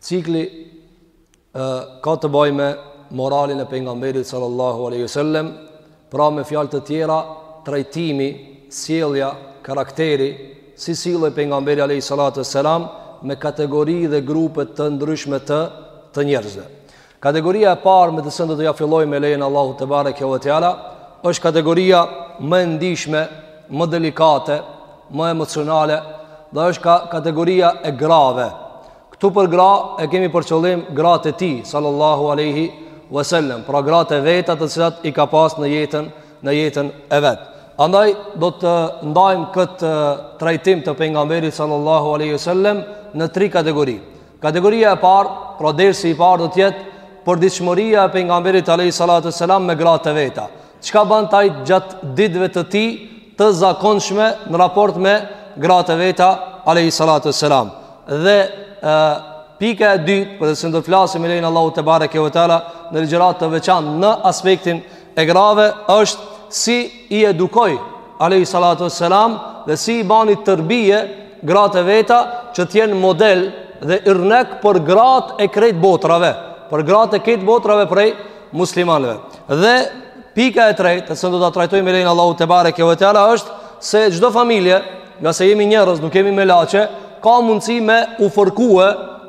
Cikli ë ka të bëjë me moralin e pejgamberit sallallahu alaihi wasallam, pra me fjalë të tjera, trajtimi, sjellja, karakteri, si sillej pejgamberi alaihi salatu wassalam me kategori dhe grupe të ndryshme të të njerëzve. Kategoria e parë me të cilën do të ja fillojmë me lejen e Allahut tebareke ve teala është kategoria më e ndjeshme, më delikate, më emocionale, dhe është ka kategoria e grave. Këtu për gra e kemi për qëllim gratë e tij sallallahu alaihi wasallam, pra gratë e veta të cilat i ka pas në jetën në jetën e vet. Andaj do të ndajmë këtë trajtim të pejgamberit sallallahu alaihi wasallam në tri kategori. Kategoria e parë, pra dersi i parë do të jetë përditshmëria e pejgamberit alayhi salatu selam me gratë e veta. Çka bën ai gjatë ditëve të tij të zakonshme në raport me gratë e veta alayhi salatu selam. Dhe e, pika e dytë, për të cilën do të flasim me lejen e Allahut tebareke ve teala në ligjëratë të veçantë në aspektin e grave është si i edukoi alayhi salatu wassalam dhe si i bani tërbije gratë e veta që të jenë model dhe irnek për gratë e krejt botrave, për gratë e krejt botrave prej muslimanëve. Dhe pika e tretë, se do ta trajtojmë me lejen e Allahut tebareke ve teala është se çdo familje, ngase jemi njerëz, nuk jemi melaqe, ka mundësi me u fërku,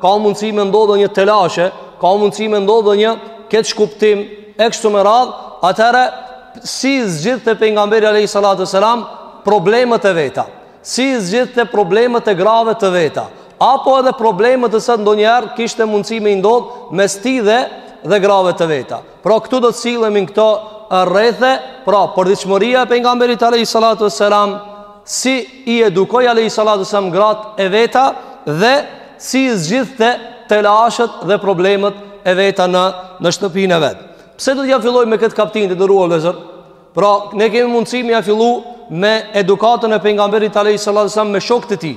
ka mundësi me ndodhë ndonjë telashe, ka mundësi me ndodhë ndonjë keqkuptim E kështu me radhë, atëherë, si i zgjidhte pejgamberi alayhi salatu selam problemet e veta. Si i zgjidhte problemet e grave të veta. Apo edhe problemet të cilat ndonjëherë kishte mundësi me i ndodhë mes tij dhe, dhe grave të veta. Pra, këtu do të sillemi në këto rrethe, pra, përditshmëria e pejgamberit alayhi salatu selam, si i edukoi alayhi salatu selam gratë e veta dhe si i zgjidhte telashet dhe problemet e veta në në shtëpinë e vet. Pse do t'ja filloj me këtë kaptinë të nderuar vëllezër? Pra, ne kemi mundësi me ja fillu me edukatën e pejgamberit alayhi salatu selam me shokët e tij.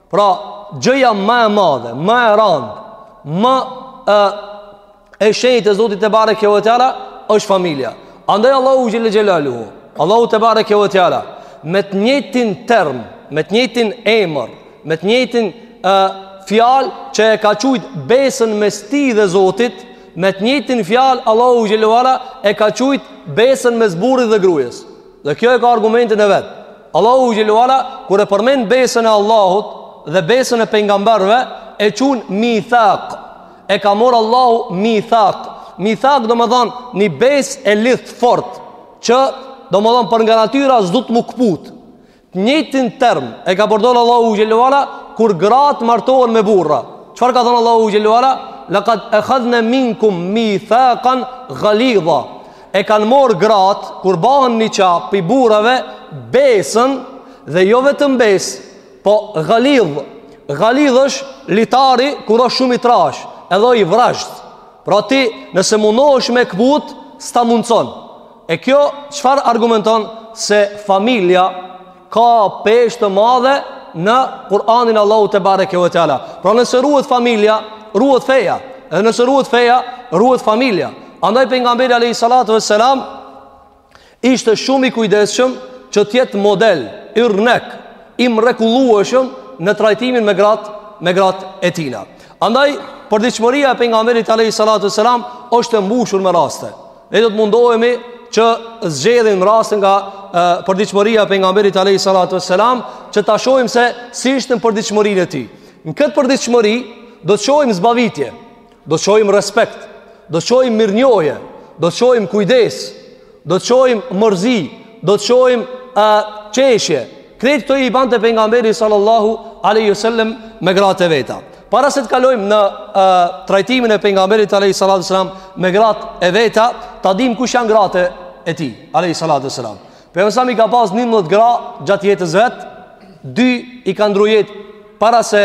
Pra, gjëja ma e madhe, ma e randë, ma e e shenjtë e Zotit tebareke ve teala është familja. Andaj Allahu xhelle xhelaluhu, Allahu tebareke ve teala me të njëjtin term, me të njëjtin emër, me të njëjtin ë fjalë që e ka qujt besën mes tij dhe Zotit, me të njëjtin fjalë Allahu xhelalu e ka qujt besën mes burrit dhe gruas. Dhe kjo e ka argumentin e vet. Allahu xhel-le ve ala kur e përmend besën e Allahut dhe besën e pejgamberëve e qun mithaq. E ka marr Allahu mithaq. Mithaq domethënë një besë e lidht fort që domethënë për nga natyra s'do t'u këputë. Të njëjtin term e ka përdor Allahu xhel-le ve ala kur gratë martohen me burra. Çfarë ka thënë Allahu xhel-le ve ala? Laqad akhadna minkum mithaqan ghalidha. E kanë marrë gratë, kur bajnë niqah, pi burrave, besën, dhe jo vetëm besë, po galidhë, galidhë është litari, kur është shumë i trashë, edhe i vrazhdë, pra ti, nëse mundohesh me këput, s'ta mundëson, e kjo, çfarë argumenton, se familja, ka peshë të madhe në Kur'anin e Allahut tebareke ve teala. Pra nëse ruhet familja, ruhet feja. Edhe nëse ruhet feja, ruhet familja. Andaj pejgamberi alayhi salatu vesselam ishte shumë i kujdesshëm që të jetë model yrnek, i mrekullueshëm në trajtimin me gratë, me gratë e tina. Andaj përditshmëria e pejgamberit alayhi salatu vesselam është e mbushur me raste. Ne do të mundohemi që zgjedhim raste nga përditshmëria e pejgamberit alayhi salatu wassalam, që ta shohim se si ishte në përditshmërinë e tij. Në këtë përditshmëri do të shohim zbavitje, do të shohim respekt, do të shohim mirënjohje, do të shohim kujdes, do të shohim mërzi, do të shohim qeshje, Krejt këto i bante pejgamberi sallallahu alaihi wasallam me gratë e veta. Para se të kalojmë në e, trajtimin e pejgamberit alaihi salatu wasallam me gratë e veta, ta dimë kush janë gratë e tij alaihi salatu wasallam. Pejgamberi ka pas 19 gra gjatë jetës vet, dy i kanë ndrru jetë para se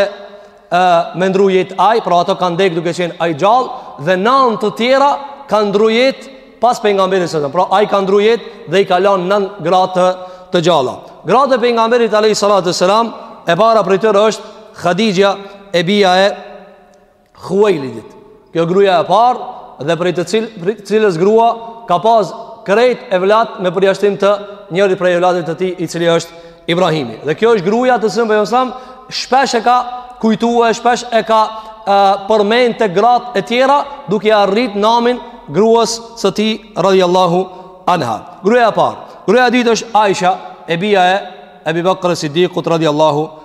e, me ndrru jetë ai, pra ato kanë dek duke qenë ai gjallë, dhe nanë të tjera kanë ndrru jetë pas pejgamberit alejhi selam. Pra ai ka ndrru jetë dhe i ka lan nan gratë të, të gjalla. Gratë e pejgamberit alejhi salatu ve selam, e para prej tyre është Khadixhja e bija e Khuajlidit. Kjo gruaja e parë dhe prej të cil, prej cilës grua ka pas krejt evlat me përjashtim të njërit prej evlatit të tij i cili është Ibrahimi. Dhe kjo është gruaja të cilën pejgamberi alejhi selam, shpesh e ka kujtu e shpesh e ka e, përmend te gratë e tjera duke ia rrit namin gruas së tij radiallahu anha. Gruaja e parë, gruaja e dytë është Aisha e bija e Ebi Bakr es-Sidikut radiallahu anha.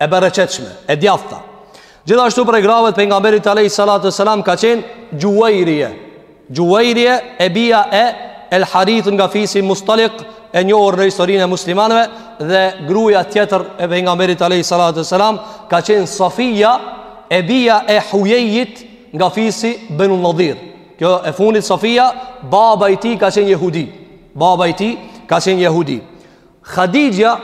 e bereqetshme, e djathta. Gjithashtu prej grave të pejgamberit alejhi salatu selam ka qenë Xhuvejrije. Xhuvejrije e bija e El Harith nga fisi Mustalik e njohur në historinë e muslimanëve dhe gruaja tjetër e pejgamberit alejhi salatu selam ka qenë Safia e bija e Hujejit nga fisi Benu Nadir. Kjo e fundit Safia, baba i tij ka qenë jehudi. Baba i tij ka qenë jehudi. Hadixhja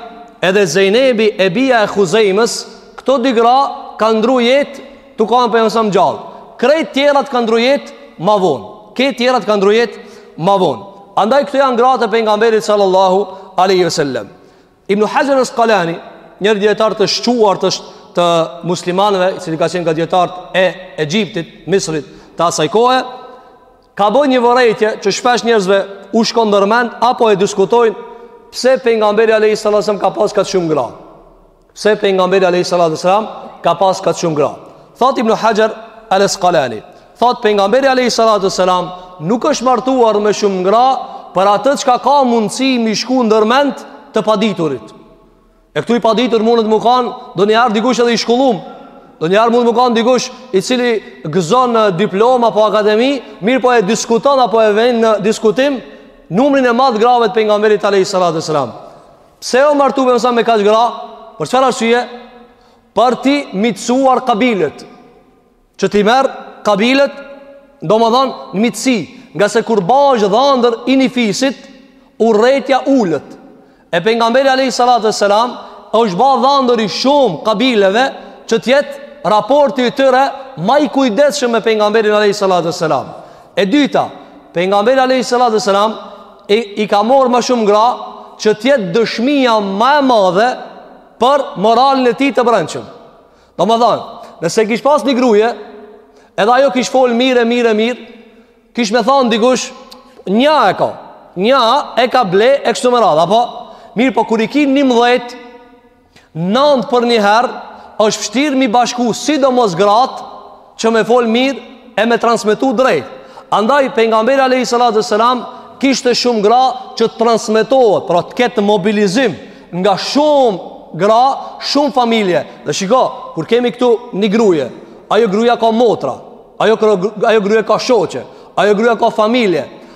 edhe Zejnebi e bija e Huzejmës, këto dy gra kanë ndru jetë tu kanë pejgamberi alejhi selam gjallë. Krejt tjerat kanë ndru jetë ma vonë. Krejt tjerat kanë ndru jetë ma vonë. Andaj këto janë gratë e pejgamberit sallallahu alejhi ve sellem. Ibn Haxher el Askalani, njëri dijetar të shquar të, të muslimanëve, i cili ka qenë nga dijetarët e Egjiptit, Misrit, të asaj kohë, Ka bo një vërejtje që shpesh njerëzve u shkon ndërmend apo e diskutojnë pse pejgamberi alejhi salatu selam ka pas kaq shumë gra. Pse pejgamberi alejhi salatu selam ka pas kaq shumë gra. Thotë ibn Haxher el Askalani, thotë pejgamberi alejhi salatu selam nuk është martuar me shumë gra për atë çka ka mundësi mi shku ndërmend të paditurit. E këtu i paditur munet me kanë, donjëherë dikush edhe i shkollum, donjëherë munet me kanë dikush i cili gëzon diplomë apo akademi, mirëpo e diskuton apo e ven në diskutim, numrin e madh grave të pejgamberit alejhi salatu ve selam. Pse o martu pejgamberi alejhi selam me kaq gra? Për çfarë arsye? Për t'i miqësuar kabilet. Që t'i merr kabilet domethanë në miqësi ngase kur bahesh dhandër i një fisit urrejtja ulet. E pejgamberi alejhi salatu ve selam është ba dhandër i shumë kabileve që të jetë raporti i tyre ma i kujdeshëm me pejgamberin alejhi salatu ve selam. E dyta, pejgamberi alejhi salatu ve selam i, i ka marrë ma shumë gra që të jetë dëshmia ma e madhe për moralin e tij të brendshëm Domethanë, nëse kish pas një gruje, edhe ajo kish fol mirë, mirë, mirë, kish me thanë dikush, nja e ka, nja e ka ble e kështu me radhë, po, mirëpo kur i ki njëmbëdhjetë, nëndë për një herë, është vështirë mi bashku, sidomos gratë, që me fol mirë e me transmetu drejt. Andaj pejgamberi alejhi salatu selam kishte shumë gra që të transmetohet, pra të ketë mobilizim nga shumë gra, shumë familje. Dhe shiko, kur kemi këtu një gruje, ajo gruja ka motra, ajo ajo gruja ka shoqe, ajo gruja ka familje.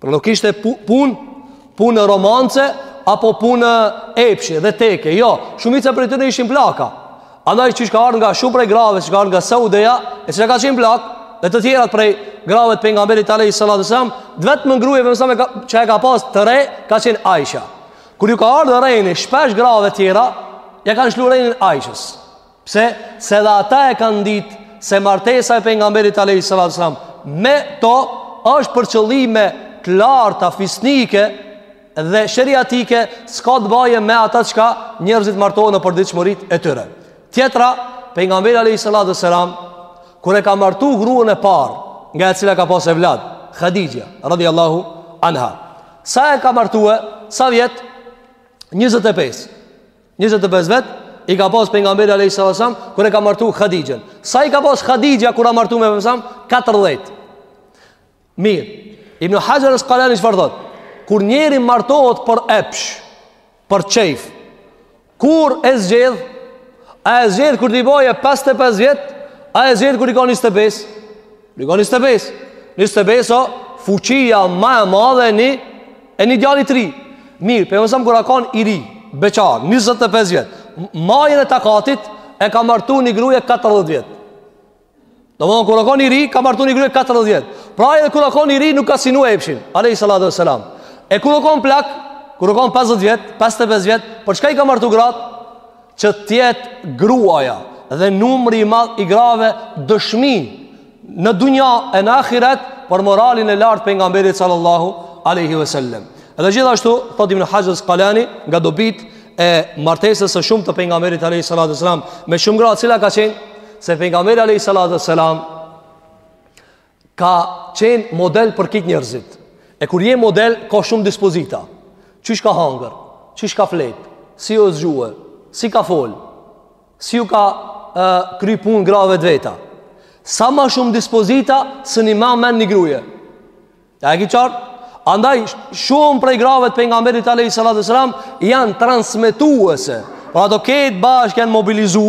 Pra nuk ishte punë, punë romance apo punë epshi dhe teke. Jo, shumica prej tyre ishin plaka. Andaj qysh ka ardhur nga shumë prej grave, çka ardhur nga Saudeja, e cila ka qenë plakë, e të tjerat prej grave të pejgamberit alejhis salatu selam, vetëm një gruje pejgamberi alejhi selam që e ka pas të re, ka qenë Aisha. Kur ju ka ardhur reni, shpesh grave të tjera, ja kanë lshu renin Aishës. Pse? Se dhe ata e kanë ditë se martesa e pejgamberit alejhi salatu selam me to është për qëllime të larta fisnike dhe sheriatike s'ka të baje me ata çka njerëzit martohen në përditshmërit e tyre. Tjetra, pejgamberi alejhi salatu ue selam, kur e ka martu gruen e parë, nga e cila ka pas evlad, Hatixhja, radijallahu anha. Sa e ka martu e, sa vjet, 25. Njëzet e pesë vjet i ka pas pejgamberi alejhi selam Kur e ka martu Hatixhen Sa i ka pas Hatixhja kur a martu me pejgamberin 40 Mirë Ibn Haxher Askalani çfarë thotë Kur njeri martohet për epsh Për qejf Kur e zgjedh A e zgjedh kur t'i boje 55 vjet A e zgjedh kur i ka 25 Një një së besë, një së besë o fuqia ma e madhe e një, e një djali t'ri. Mirë, pejgamberi kur a kanë i ri, beqar, 25 vjet, n'majën e takatit e ka martu një gruje 40 vjet. Domethonë, kur a kanë i ri, ka martu një gruje 40 vjet. Pra edhe kur a kanë i ri, nuk ka synu epshin. Alejhi salatu e selam. E kur a kanë plak, kur a kanë 50 vjet, 55 vjet, për çka i ka martu gratë? që të jetë gruaja dhe numri i madh i grave dëshmi në dunja e në ahiret për moralin e lartë pejgamberit sallallahu alejhi ue selem. Edhe gjithashtu thotë Ibn Haxher Askalani nga dobit e martesës së shumtë të pejgamberit alejhi salatu ue selam me shumë gra, cila ka qenë se pejgamberi alejhi salatu ue selam ka qenë model për krejt njerëzit. E kur je model, ka shumë dispozita. Qysh ka hangër, qysh ka flet, si u zgju, si ka fol, si ju ka e, kry punë grave të veta. Sa ma shumë dispozita, s'i man men një gruje. A e ki qartë? Andaj, shumë prej grave të pejgamberit alejhi salatu ue selam, janë transmetuese. Pra ato krejt bashkë janë mobilizu,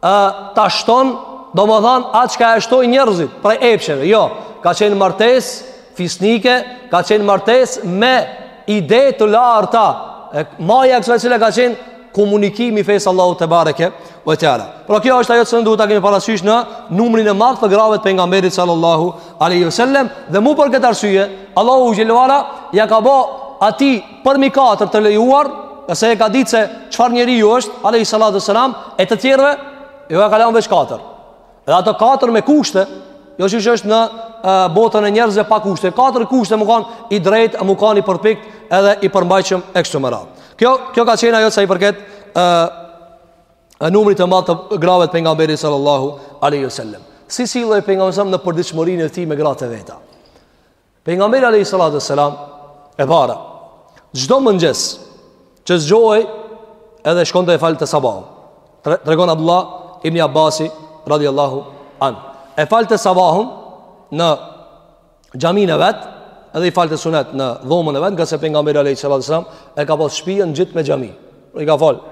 ë ta shton, domethën a çka e shtyn njerëzit prej epsheve. Jo, ka qenë martesë fisnike, ka qenë martesë me ide të larta. E maja kësaj cila ka qenë komunikimi i fesë së Allahut tebareke ve teala. Pra kjo është ajo që duhet ta kemi parasysh në numrin e madh të grave të pejgamberit sallallahu alejhi ve selem dhe mu për këtë arsye Allahu xhele ve ala ja ka bo atij përmi katër të lejuar, se e ka ditë se çfarë njeriu është, alejhi salatu selam, e të tjerëve ju a ka lan veç katër. Dhe ato katër me kushte, jo siç është në uh, botën e njerëzve pa kushte. Katër kushte me kanë i drejtë, me kanë i përpikt edhe i përmbajtshëm e kështu me radhë. Kjo kjo ka qenë ajo sa i përket ë uh, numrit të madh të grave të pejgamberit sallallahu alejhi ue selem. Si sillej pejgamberi në përditshmërinë e tij me gratë e veta. Pejgamberi alayhi salatu wassalam e para çdo mëngjes që zgjohej edhe shkonte e falte sabahun. Tregon Abdullah ibn Abbasi radhiyallahu anh. E falte sabahun në xhaminë e vet, edhe i falte sunet në dhomën e vet, ngase pejgamberi alayhi salatu wassalam e ka pas shpijën ngjitë me xhami. I ka fal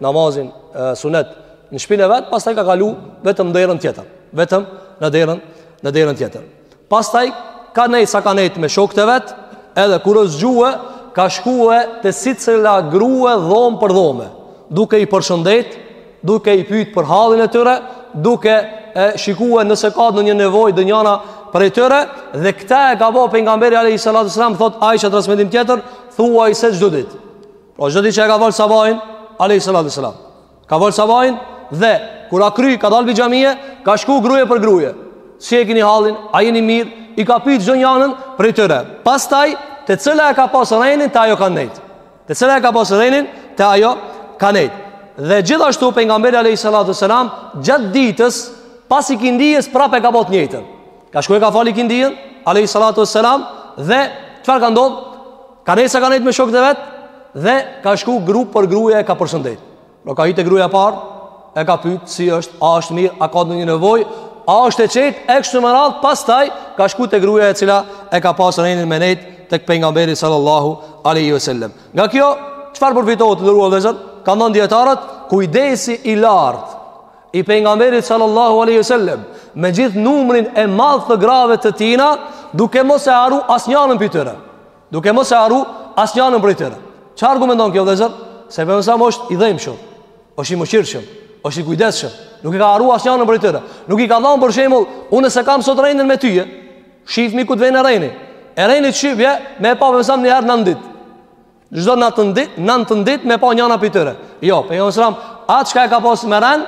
namazin e, sunet në shpinë e vet, pastaj ka kalu vetëm në derën tjetër, vetëm në derën në derën tjetër. Pastaj ka nejtë sa ka nejtë me shokët e vet, edhe kur është çue, ka shkue te secila grue dhomë për dhome, duke i përshëndet, duke i pyt për hallin e tyre, duke e shikue nëse ka ndonjë nevojë ndonjëna prej tyre, dhe këta e ka bo pejgamberi alayhi salatu selam, thotë Aisha transmetim tjetër, thuajse çdo ditë. Pra, çdo ditë që e ka fal sabahin, alayhi salatu selam. Ka fal sabahin dhe kur a kry ka dal pi xhamie, ka shku gruje për gruje. Si e keni hallin? A jeni mirë? I ka pyet çdo njënën prej tyre. Pastaj te cila e ka pas rrenin te ajo ka nejt. Te cila e ka pas rrenin te ajo ka nejt. Dhe gjithashtu pejgamberi alayhi salatu selam gjatë ditës pas ikindijës prapë e ka bo të njëjtën. Ka shku e ka fal ikindijën alayhi salatu selam dhe çfarë ka ndodh? Ka nejtë sa ka nejtë me shokët e vet Dhe ka shku gru për gruja e ka përshëndet Pra ka hi te gruja e parë E ka pytë si është, a është mirë, a ka ndonjë nevojë A është e qetë, e kështu me radhë Pastaj ka shku te gruja e cila E ka pasë renin me nejtë Tek pejgamberi sallallahu aleyhi ve sellem Nga kjo, çfarë përfitohet të nderuar vllezër Kanë thonë dijetarët, kujdesi i lartë I pejgamberit sallallahu aleyhi ve sellem Me gjithë numrin e madh të grave të tina Duke mos e harru asnjanën prej tyre Duke mos e harru asnjanën prej tyre. Çfarë argumenton kjo vëllazër? Se pejgamberi alayhi selam është i dhëmshëm, është i mëshirshëm, është i kujdesshëm. Nuk e ka harru asnjanën prej tyre. Nuk i ka thanë për shembull, unë s'e kam sot renin me tyje. Shifmi kur të vjen reni. E reni çifje me pa pejgamberin alayhi selam një herë nantë ditë. Çdo nantë ditë, nantë ditë me pa njëra prej tyre. Jo, pejgamberi alayhi selam, atë çka e ka pas me ren,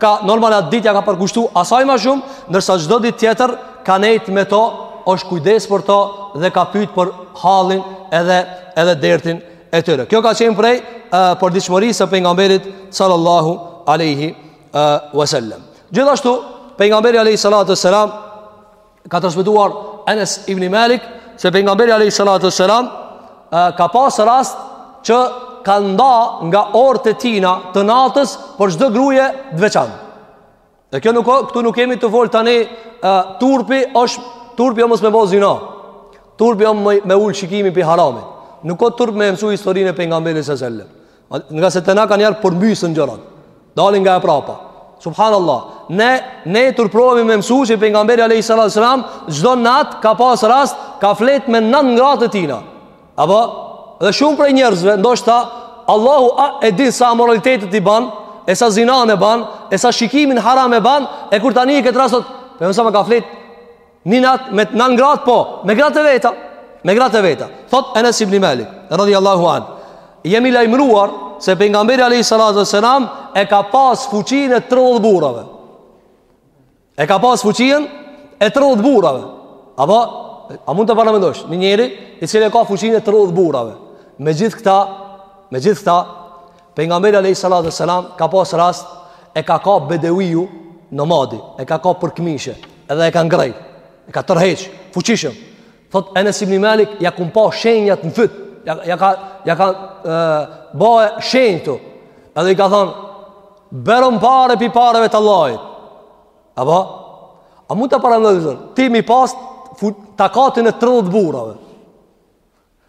ka normal atë ditë ja ka përkushtu asaj ma shumë, nërsa çdo ditë tjetër ka nejt me to, është kujdes për to dhe ka pyt për hallin edhe, edhe dertin e tyre. Kjo ka qenë prej uh, përditshmërisë së pejgamberit sallallahu aleyhi uh, wasallam. Gjithashtu, pejgamberi aleyhi sallatu sallam, Ka transmetuar Enes ibn Malik se pejgamberi alayhi salatu selam ka pas rast që ka nda nga orët e tina të natës për çdo gruje të veçantë. E kjo nuk këtu nuk kemi të fol tani turpi është turpi o mos me bo zina. Turpi o me ul shikimin pi haramit. Nuk ka turp me mësu historinë e pejgamberit sallallahu alajhi wasallam. Ngase te na kanë ardh përmbysen gjërat Dalin nga e prapa Subhanallah Ne, ne turprohemi me mësu që pejgamberi alejhi salatu selam Çdo natë ka pas rast Ka flet me nan gratë e tina Apo Dhe shumë prej njerëzve Ndoshta Allahu a, e din sa amoralitetet i ban E sa zinan e ban E sa shikimin haram e ban E kur tani në këtë rast thot Pejgamberi a.s. ka flet Ni natë me të nanë gratë po, me gratë e veta, me gratë e veta. Thot Enes ibn Malik, radhiallahu anh, jemi lajmëruar se pejgamberi alejhi salatu ve selam e ka pas fuqin e 30 burrave. E ka pas fuqin e 30 burrave. Apo, a mund ta paramendosh, një njeri i cili e ka fuqin e 30 burrave. Me gjithë këta, me gjithë këta, Pejgamberi alejhi salatu selam ka pas rast e ka kap bedeviu nomadi, e ka kap për këmishë, edhe e ka ngreh, e ka tërheq, fuqishëm. Thot Enes ibn Malik ja kom pa shenjat në fyt, ja, ja ka ja ka ba shenjë Edhe i ka thon Bjerëm pare pi pareve të Allahit Apo? A mund ta paramendojsh Ti me i pas takatin e 30 burrave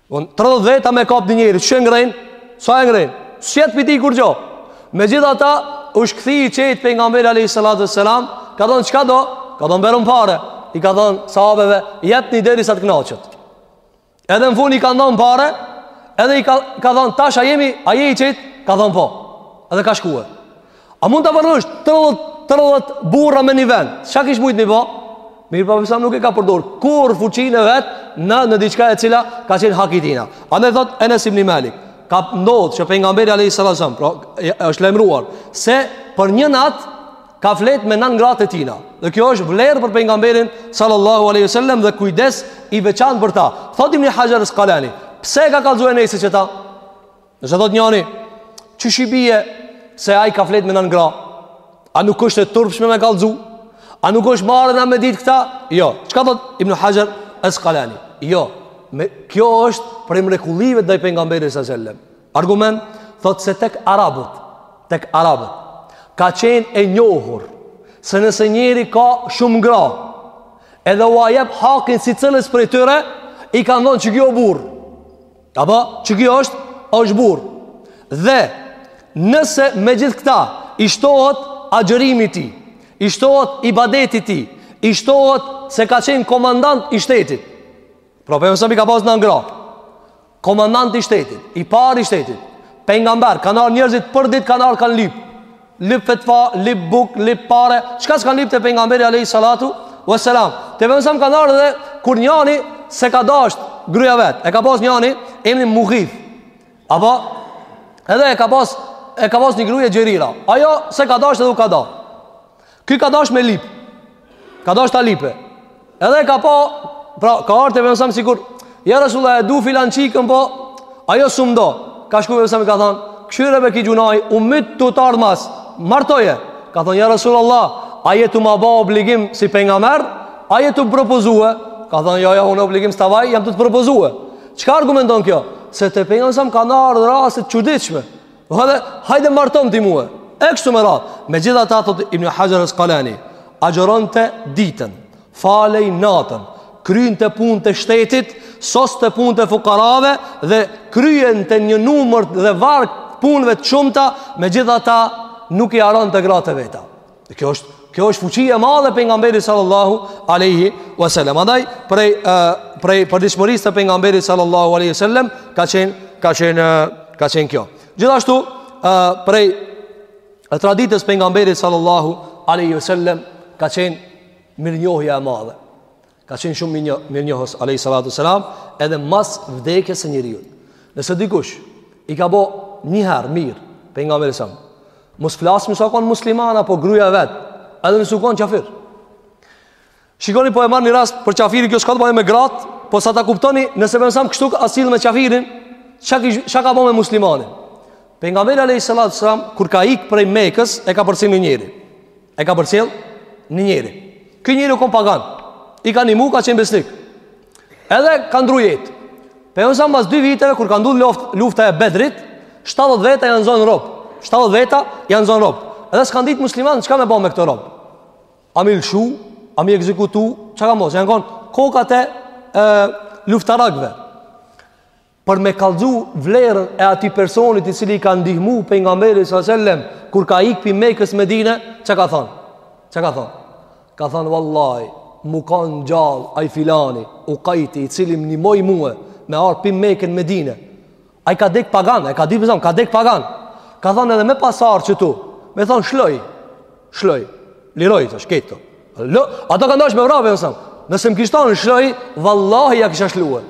Unë 30 veta me kap një njëri, qysh e ngrejnë? Sa e ngrejnë? S'jet pi tij kurgjo. Megjithatë, osht kthy i qetë pejgamberi a.s. Ka thonë, çka do? Ka thonë, bjerëm pare. I ka thonë, sahabeve, jepni derisa të knaqet. Edhe në fund i ka dhonë pare, edhe i ka, ka thonë, tash a jemi, a je i qetë? Ka thonë, po. Edhe ka shku. A mund ta paramendosh 30, 30 burra me një vend? Ça kish mujtë me ba? Mirëpo pejgamberi a.s. nuk e ka përdor Kurrë fuqinë e vetë në, në diçka e cila ka qenë haki i tina Andaj thot Enes ibn Malik Ka ndodhë që pejgamberi a.s. Pra, është lajmëruar Se për një natë ka flet me nan gratë e tina. Dhe kjo është vlerë për pejgamberin sallallahu alaihi wasallam dhe kujdes i veçantë për ta. Thot Ibn Haxher el-Askalani, pse e ka kallzu Enesi qeta? Nëse thot njëri, qysh i bie se ai ka flet me nan gra? A nuk është e turpshme me kallzu? A nuk është marre na me ditë këta? Jo, çka thot Ibn Haxher Askalani? Jo, me, kjo është prej mrekullive ndaj pejgamberit alejhi selam. Argument, thot se tek arabët, tek arabët, ka qenë e njohur se nëse njeri ka shumë gra, edhe ua jep hakin secilës prej tyre, i kanë thonë që ky o burrë. Apo, që ky është, është burrë. Dhe, nëse me gjithë këta, i shtohet agjërimi i tij, i shtohet ibadeti i tij, i shtohet se ka qenë komandant i shtetit. Pra, pejgamberi a.s. i ka pasë nan gra. Komandant i shtetit, i parë i shtetit, pejgamber, kanë ardh njerëzit për dit, kanë ardh kanë lypë. Lip fetva, lip buk, lip pare Çka s'kanë lip te pejgamberi Alejhi Salatu ve selam Te pejgamberi kanë ardh edhe Kur njani s'e ka dasht Gruja vet E ka pas njani Emnin Mugith Apo Edhe e ka pas E ka pas një gruje gjerira Ajo s'e ka dasht edhe u ka da Ky ka dasht me lip Ka dash ta lipe. Edhe ka pa, pra ka ardh te pejgamberi sikur, ja Resulullah e du filan çikën po, ajo s'um do. Ka shku pejgamberi i ka thënë, "Kqyre be ki gjynah, u myt tu t'ardh mas, martoje." Ka thënë, "Ja Resulullah, a je tu ma ba obligim si pejgamber? A je tu m'propozue?" Ka thënë, "Jo, jo, unë obligim s'ta baj, jam tu të propozue." Çka argumenton kjo? Se te pejgamberi kanë ardh raste të çuditshme. Hajde, hajde martom ti mua. E kështu me radhë. Megjithatë thotë Ibn Hajar al-Asqalani agjëronte ditën, falej natën, kryente punët e shtetit, soste punët e fukarave dhe kryente një numër dhe varg punëve të shumta, megjithatë nuk i harronte gratë e veta. Dhe kjo është kjo është fuqi e madhe e pejgamberit sallallahu alaihi wasallam. Andaj prej uh, prej përditshmërisë të pejgamberit sallallahu alaihi wasallam ka qen ka qen ka qen kjo. Gjithashtu uh, prej e traditës pejgamberit sallallahu alaihi wasallam ka qen mirënjohja e madhe. Ka qenë shumë mirënjohës alayhi salatu selam edhe mas vdekjes së njeriut. Nëse dikush i ka bë një herë mirë pejgamberit selam mos flasim nëse u kanë musliman apo gruaja vet, edhe nëse u kanë qafir. Shikoni po e marr një rast për qafirin kjo s'ka të bëjë me gratë, po sa ta kuptoni nëse pejgamberi kështu a sjell me qafirin, çka çka ka bë me muslimanin. Pejgamberi alayhi salatu selam kur ka ik prej Mekës e ka përcjellë një njeri. E ka përcjell një njeri. Ky njeri u kon pagan. I ka ndihmu, ka qenë besnik. Edhe ka ndru jetë. Pejgamberi mas dy viteve kur ka ndodh lufta lufta e Bedrit, 70 veta janë zonë rob. 70 veta janë zonë rob. Edhe s'kan ditë musliman çka me bo me këta rob. A me i lëshu, a me i ekzekutu, çka ka mos, janë kon kokat e luftarakëve. për me kallxu vlerën e atij personit i cili i ka ndihmu pejgamberin sa selam kur ka ik pi Mekës Medinë, çka ka thon? Çka ka thon? Ka thon vallahi, mu kanë gjallë ai filani, Ukajti i cili më nimoi mua me ardh pi Meke n'Medinë. Ai ka dek pagan, ai ka di pse ka dek pagan. Ka thon edhe me pas ardh këtu. Me thon lshoj. Lshoj. Liroj të shketo. Lo, ata kanë dashur me vra pejgamberin. Nëse më kish thon lshoj, vallahi ja kisha lshu.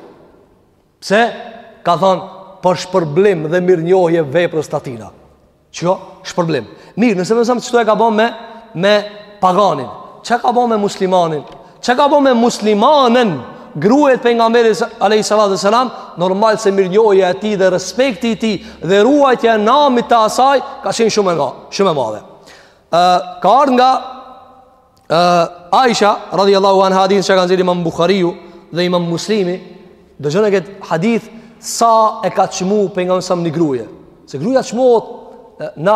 Pse? Ka thonë, për shpërblim dhe mirënjohje veprës të atina. Çka? Shpërblim. Mirë, nëse pejgamberi a.s. qështu e ka bo me, me paganin, ça ka bo me muslimanin, ça ka bo me muslimanen, gruet pejgamberi a.s. Normal se mirënjohja e tij dhe respekti i tij dhe ruajtja e namit të asaj, ka qenë shumë e nga, shumë e madhe. Uh, ka ardhë nga uh, Aisha radhiyallahu anha hadith që ka nxjerrë Imam Buhariu dhe Imam Muslimi dëgjone këtë hadith sa e ka çmu pejgamberi a.s. një gruje se gruaja çmohet na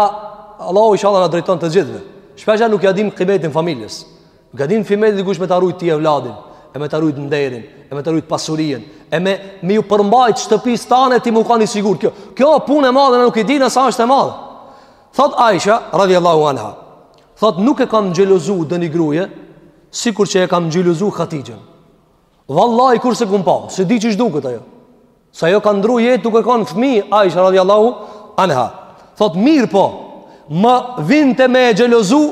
Allahu inshallah na drejton të gjithëve shpesh ja nuk ja dim kimetin familjes nuk ja dim kimet dikush me ta rujt ti evladin e me ta rujt nderin e me ta rujt pasurinë e me me ju përmbajt shtëpisë tane ti me kanë i sigurt kjo kjo punë e madhe nuk e dim na sa është e madhe thot Aisha radhiyallahu anha Thot nuk e kam xhelozu ndonji gruje Sikur që e kam xhelozu Hatixhen Vallahi kurr s'e kam pa S'e di qysh duket ajo Se ajo ka ndrru jetë duke kanë fmi Aisha radiallahu anha Thot mirëpo Më vinte me e xhelozu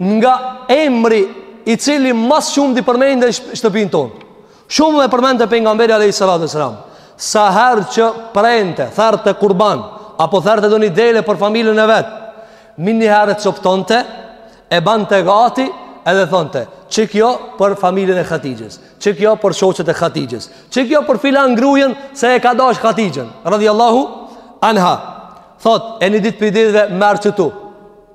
Nga emri I cili ma së shumti përmendej në shtëpinë tonë Shumë e përmendte pejgamberi alejhi salatu ve selam Sa herë që prente, therte kurban Apo therte ndonji dele për familjen e vet Menjëherë e coptonte E bante gati Edhe thonte Qe kjo për familjen e Hatixhes Qe kjo për shoqet e Hatixhes Qe kjo për filan grujen Se e ka dash Hatixhen radiallahu anha Thot e një ditë prej ditve merr qëktu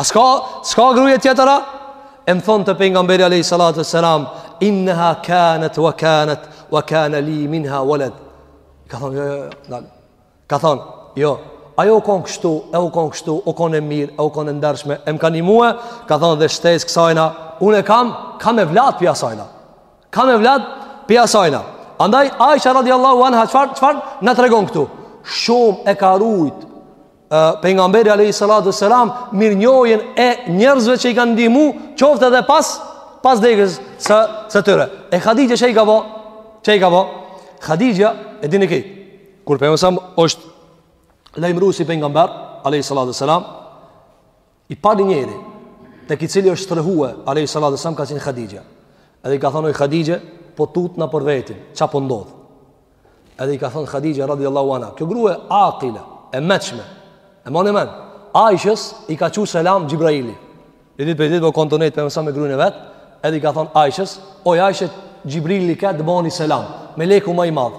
A s'ka, s'ka gruje tjetër a? E më thonte pejgamberi alejhi salatu ve selam, inneha kanet, wa kanet, wa kane li minha walad. Ka thonë, jo, jo, jo, dal. Ka thonë, jo, ajo u konë kështu, e u konë kështu, u konë e mirë, e u konë e ndershme, e më ka nimue, ka thonë dhe shtesë kësajna, unë e kam, kam evlad pi asajna. Kam evlad pi asajna. Andaj, Aisha radiallahu anha, çfarë, çfarë na tregon këtu? Shumë e ka rujt pejgamberi alayhi salatu wasalam mirënjohjen e njerëzve që i kanë ndihmu qoftë edhe pas pas vdekjes së së tyre e Hadixhja ça i ka bo ça i ka bo Hadixhja e dini që kur pejgamberi është lajmëruar si pejgamber alayhi salatu wasalam I pari njeri, tek i cili është strehue, alejhi salatu ve selam ka qenë Hadixhja. Edhe i ka thënë, oj Hadixhe, po tutna për vetin, ça po ndodh. Edhe i ka thënë Hadixhja, radiallahu anha, kjo grue akile, e meçme, e mani men, Aishës i ka çu selam Xhibraili. Një ditë prej ditve u konë tu nejt pejgamberi a.s. me grun e vet, edhe i ka thënë Aishës, oj Aishe, Xhibrili ka të bon selam, meleku ma i madh.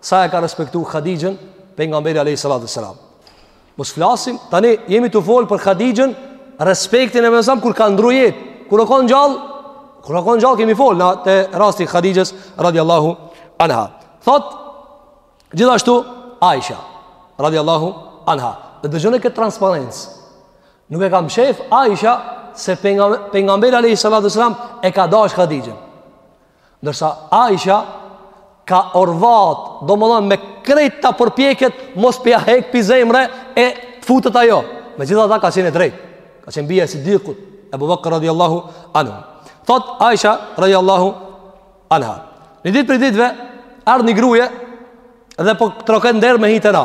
Sa e ka respektu Khadijën Pengamberi Alehi Salatu Selam Mos flasim Tani jemi tu folë për Khadijën Respektin e mesam kur ka ndru jet Kur o konë gjallë Kur o konë gjallë kemi folë na te rasti i Khadijës Radiallahu Anha Thot Gjithashtu Aisha Radiallahu Anha Dhe dëgjone këtë transparencë Nuk e ka mshef Aisha Se pengamberi Alehi Salatu Selam E ka dash Khadijën Ndërsa Aisha ka orvat, domethënë me krejt përpjekjet, mos p'ja hek pi zemre e të futët ajo. Megjithatë ka qenë e drejt, ka qenë bija e Sidikut, Ebu Bakr radiallahu anhu. Thot Aisha radiallahu anha. Një ditë prej ditëve, ardh një gruje dhe po troket n'derë me hi te na.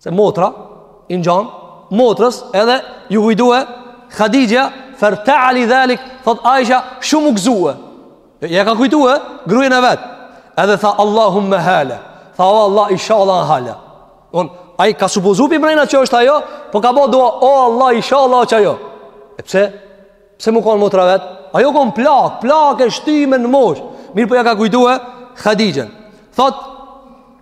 Se motra i ngjan motrës edhe ju kujtue Khadija fertaa li dhalik thot Aisha shumë u gëzue ja ka kujtue grujën e vet edhe tha Allahumma Hala tha o Allah inshallah Hala o ai ka supozu pi mrena që është ajo po ka bë dua o Allah inshallah që ajo e pse pse me kon motra e vet ajo kon plakë plakë e shtyme në mosh mirëpo ja ka kujtue Khadijen thot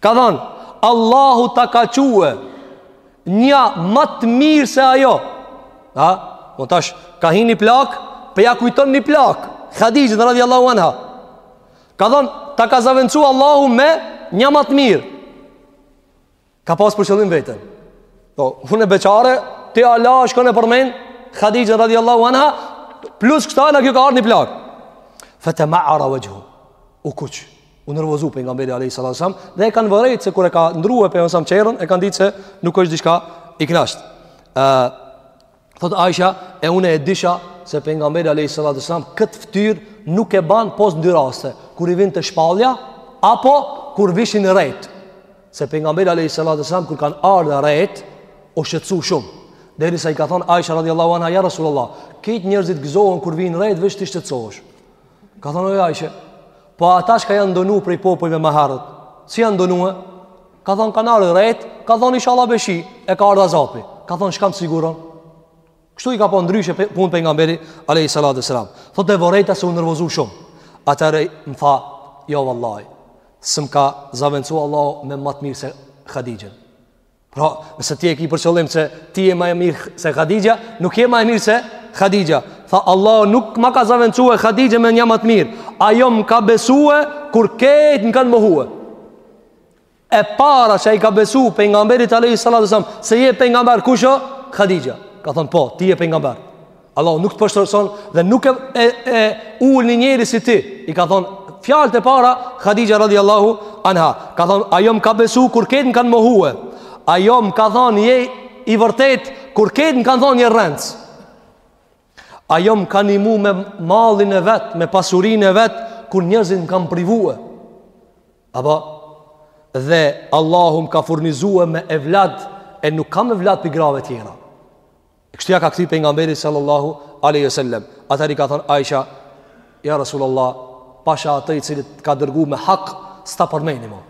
Ka thanë, Allahu ta ka çue nja ma të mirë se ajo. Ha? Më tash, ka hi një plakë, po ja kujton një plakë Khadijën, radhi Allahu anha. Ka thanë, ta ka zavendsu Allahu me nja ma të mirë. Ka pas për qëllim veten. Po, unë e beqare, ti hala shkon e përmen Khadijën, radhi Allahu anha, plus këta na kjo ka ardh një plakë. Fe temaara vexhhu, u kuq. u nervozu pejgamberi alayhi salatu wasallam dhe e kanë vërejt se kur e ka ndrue pejgamberi sa çehren e kanë dit se nuk është diçka i kënaqt. ë thot Aisha e unë e disha se pejgamberi alayhi salatu wasallam kët fytyr nuk e ban pos n'dy raste kur i vinte shpallja apo kur vishin rejt se pejgamberi alayhi salatu wasallam kur kanë ardh rejt u shqetësu shumë derisa i ka thon Aisha radhiyallahu anha ja rasulullah krejt njerëzit gëzohen kur vin rejt veç ti shqetësohesh Ka thonë oj Aisha, po ata çka janë dënu prej popujve më herët, si janë dënu? Ka thonë kanë ardh rejt, ka thonë inshallah bje shi, e ka ardhur azabi. Ka thonë çka m' siguron. Kështu i ka pa ndryshe punët pejgamberi alayhi salatu selam. Thotë e vërejta se u nervozu shumë. Atëherë më tha, jo vallahi, s'ma ka zavendsu Allahu me ma të mirë se Khadijën. Pra, nëse ti e ki për qëllim se ti je ma e mirë se Khadija, nuk je ma e mirë se Khadija. Tha Allahu nuk ma ka zavendsue Khadijen me nja ma të mirë. Ajo më ka besue kur krejt më kanë mohue. E para që i ka besu pejgamberit alayhi salatu wasallam, se je pejgamber kush o? Khadija. Ka thonë po, ti je pejgamber. Allahu nuk të poshtërson dhe nuk e, e, e ul një njeri si ti. I ka thonë, fjalët e para, Hadixhja radiallahu anha. Ka thonë, ajo më ka besu kur krejt më kanë mohue. Ajo më ka thonë, je i vërtet, kur krejt më kanë thonë je rrenc. Ajo më ka ndihmu me malin e vet, me pasurinë e vet, kur njerëzit më kanë privue. Apo, dhe Allahu më ka furnizue me evlad, e nuk kam evlad prej grave tjera. Kështu ja ka kthy pejgamberi sallallahu alaihi wasallam. Atëherë i ka thonë Aisha, ja Rasulullah, pasha atë i cili t'ka dërgu me hak, s'ta përmeni mo.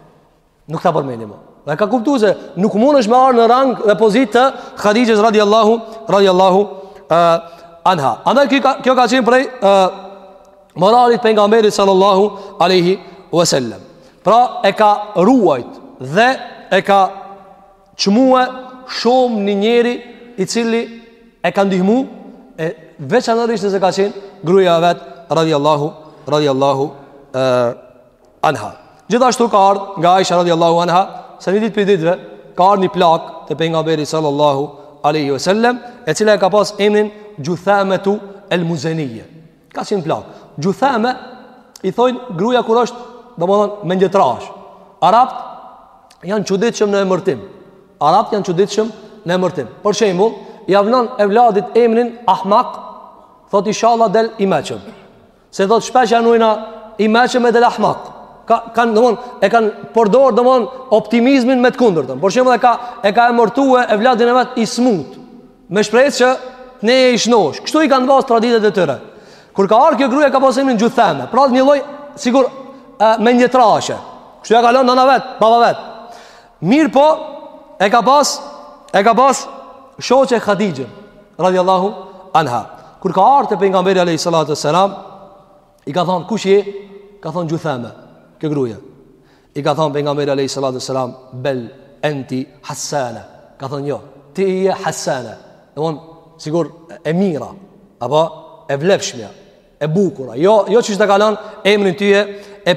Nuk ta përmeni mo. Dhe ka kuptu se nuk mundet me ardh në rang dhe pozitë të Hadixhes radiallahu radiallahu uh, anha. Andaj kjo ka, kjo ka qenë prej uh, moralit pejgamberit sallallahu alaihi wasallam. Pra e ka ruajt dhe e ka Çmue shumë një njeri i cili e ka ndihmu e veçanërisht nëse ka qenë gruja e vet radhiyallahu radhiyallahu anha. Gjithashtu ka ardh nga Aisha radhiyallahu anha se një ditë prej ditëve ka ardh një plakë te pejgamberi sallallahu alaihi wasallam e cila e ka pas emrin Gjuthametu el-Muzenije. Ka qenë plakë. Gjutheme i thonë gruaja kur është, domethënë mendjetrashë. Arabt janë çuditshëm në emërtim. Arabt janë çuditshëm në emërtim. Për shembull, ia vnon evladit emrin Ahmak, thotë inshallah del i meçëm. Se thotë shpesh ia vnojnë i meçëm e del ahmak. Ka ka domethonë e kanë përdor domethonë optimizmin me të kundërtën. Për shembull, e ka e ka emërtue evladin e vet i smutë. Me shpresë që të nejë i shnoshë. Kështu i kanë pas traditët e tyre. Kur ka ardh kjo gruja ka pas emrin Gjutheme. Pra një lloj sikur e, mendjetrashë. Kështu ja ka lon nana vet, baba vet. Mirëpo e ka pas e ka pas shoqe Hadixhen radhiyallahu anha. Kur ka ardh te pejgamberi alayhi salatu selam i ka thon kush je? Ka thon Gjutheme. Kjo gruaja. I ka thënë pejgamberi alayhi salatu selam bel enti hasana. Ka thënë jo, ti je hasana. Domethonë sikur e mira apo e vlefshmja, e bukura. Jo, jo qysh ta ka lon emrin ty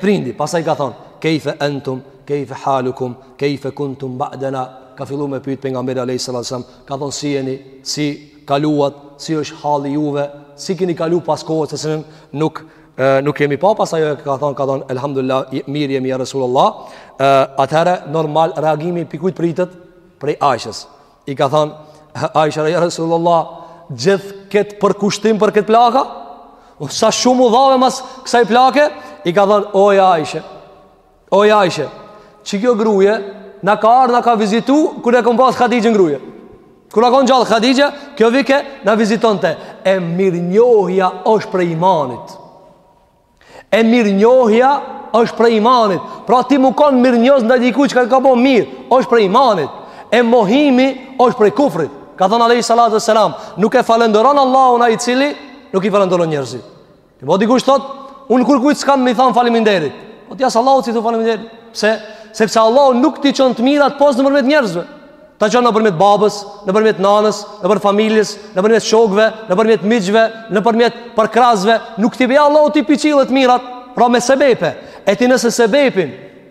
prindi. Pastaj i ka thonë keife entum, keife halukum, keife kuntum ba'dana. Ka fillu me pyet pejgamberi alayhi salatu selam, ka thënë si jeni, si kaluat, si është halli juve, si keni kalu pas kohës se nuk e, nuk jemi pa pas ajo e ka thonë, ka thonë, elhamdulillah, mirë jemi ja Resulullah, atëherë, normal, reagimi prej kujt pritet, prej Aishës. I ka thonë, Aisha ja Resulullah, gjithë këtë përkushtim për këtë plaka, sa shumë u dhave mas kësaj plake, i ka thonë, oj Aishë, Oj Ajshe, që kjo gruje, na ka ardh, na ka vizitu, kur e kom pas Hatixhen gruje. Kur u kon gjallë Hatixhja, kjo vike, na vizitonte. E mirënjohja është prej imanit. E mirënjohja është prej imanit. Pra ti m'u konë mirënjohës ndaj dikuj që ka të ka bo mirë, është prej imanit. E mohimi është prej kufrit. Ka thonë alejhi salatu ve selam, nuk e falenderon Allahun ai i cili, nuk i falenderon njerëzit. Të po dikush thot, unë kurrkujt s'kam me i thanë faleminderit. Po ti as Allahut s'i thu faleminderit. Pse? Sepse Allahu nuk t'i çon të mirat pos nëpërmjet njerëzve. Ta çon nëpërmjet babës, nëpërmjet nanës, nëpërmjet familjes, nëpërmjet shokëve, nëpërmjet miqve, nëpërmjet përkrahësve. Nuk t'i bjen Allahu ty pi qiellit t'mirat, pra me sebepe. E ti nëse sebepin,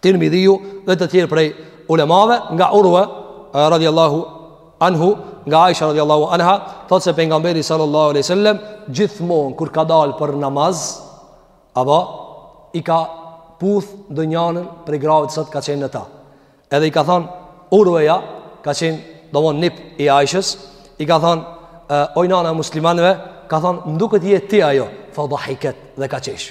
Tirmidhiu dhe të tjerë prej ulemave nga Urwa radhiyallahu anhu nga Aisha radhiyallahu anha thotë se pejgamberi sallallahu alaihi wasallam gjithmonë kur ka dalë për namaz apo i ka puth ndonjanën prej grave të s'ka qenë me ta. Edhe i ka thon Urwaja ka qenë domon nip i Aishës i ka thon oj nana e muslimanëve ka thon m'duket je ti ajo fa dahiket dhe ka qesh.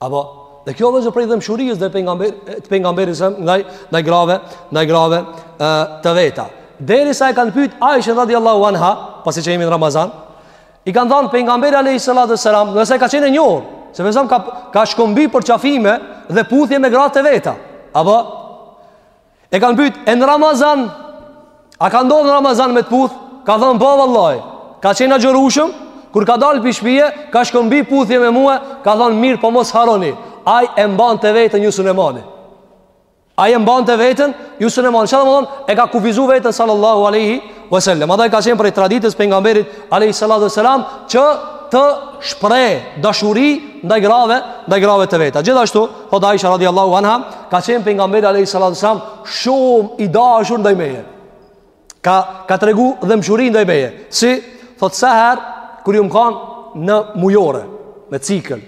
Apo, dhe kjo vjen prej dhembshurisë dhe pejgamberi, të pejgamberit a.s., ndaj, ndaj grave, ndaj grave e, të veta. Derisa e kanë pyt Aishen radhiyallahu anha, pasi që jemi në Ramazan, i kanë thanë pejgamberi alejhi salatu ve selam, se ka qenë e njohur, se vëzëm ka, ka shkëmby përqafime dhe puthje me gratë e veta. Apo, E kanë pyet e në Ramazan? A ka ndodh në Ramazan me të puth? Ka thënë po vallahi. Ka qenë agjërueshëm, kur ka dalë pi shtëpie, ka shkëmby puthje me mua, ka thënë mirëpo mos harroni. Ai e mbante veten, ju s'un e mani. Ai e mbante veten, ju s'un e mani. Çfarë do me thonë? E ka kufizu veten sallallahu alaihi Wasallam. Madje ka qenë prej traditës së pejgamberit alayhi salatu wasalam që të shpreh dashuri ndaj grave, ndaj grave të veta. Gjithashtu, thot Aisha radhiyallahu anha, ka qenë pejgamberi alayhi salatu wasalam shumë i dashur ndaj meje. Ka ka tregu dhëmshuri ndaj meje. Si thot sa herë kur jom kan në mujore, në cikël.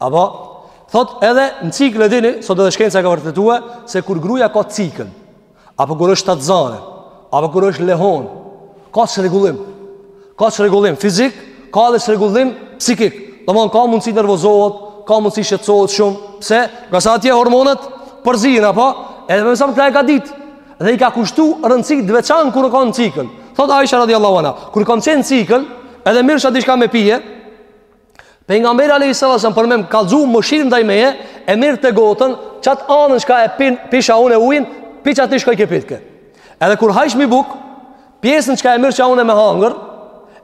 Apo thot edhe në cikël e dini, sot edhe shkenca ka vërtetuar se kur gruaja ka cikël, Apo kur është shtatzane, apo kur është lehon, ka çrregullim. Ka çrregullim fizik, ka dhe çrregullim psikik. Domthon ka mundësi nervozohet, ka mundësi shqetësohet shumë. Pse? Ngase atje hormonet përzihen apo edhe a.s. këta e ka ditë dhe i ka kushtu rëndësi të veçantë kur u kon në cikël. Thot Aisha radhiyallahu anha, kur kam qenë në cikël, edhe mirrsha diçka me pi, Pejgamberi alejhi selam për me më kallzu mëshirë ndaj meje E mirrte gotën Qatë anën çka e pin, pisha unë ujin Pi qaty shkojke pitke Edhe kur hajshmi bukë Pjesën çka e mirrsha unë me hangër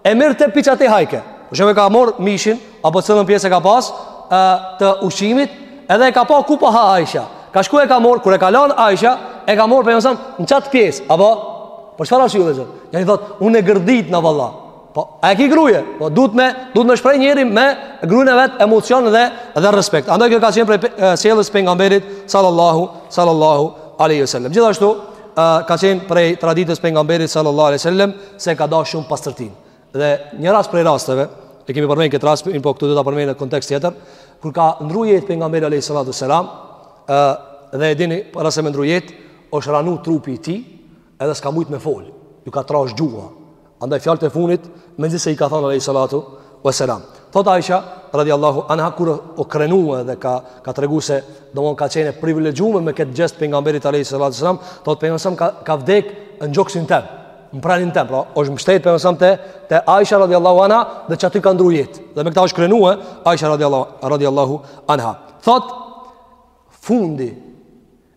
E mirrte pi qaty hajke Për shembull e ka morë mishin Apo cilën pjesë e ka pas e, Të ushqimit Edhe e ka pa ku pa po ha Aisha Ka shku e ka morë Kur e ka lanë Aisha E ka morë Pejgamberi Në qatë pjesë Apo Për çfarë arsye vllezën Njani thotë Unë e gërditna valla Po, a e ki gruje? Po, duhet me, duhet me shprej njeri me grun e vet emocion dhe, dhe respekt. Andaj kjo ka qenë prej sjelljes Pejgamberit, sallallahu, sallallahu, aleyhi sallam. Gjithashtu, ka qenë prej traditës Pejgamberit, sallallahu, aleyhi sallam, se ka dash shumë pastërtinë. Dhe një rast prej rasteve, e kemi përmenë këtë rast, po këtu do ta përmend në kontekst tjetër, kur ka ndru jetë Pejgamberi, aleyhi sallatu sallam, dhe e dini, para se me ndru jetë, është ranu trupi i tij, edhe s'ka mujtë me folë, ju ka trash gjuha, Andaj fjalët e funit, mezi se i ka thënë alayhi salatu wa salam. Thot Aisha radhiyallahu anha kur u krenu edhe ka ka tregu se domon ka qenë e privilegjume me këtë gjest pejgamberit alayhi salatu wa salam, thot pejgamberi ka ka vdek në gjoksin tem, në pranin tem, pra është mbështet pejgamberi te te Aisha radhiyallahu anha dhe qaty ka ndru jetë. Dhe me këtë është krenu Aisha radhiyallahu radhiyallahu anha. Thot fundi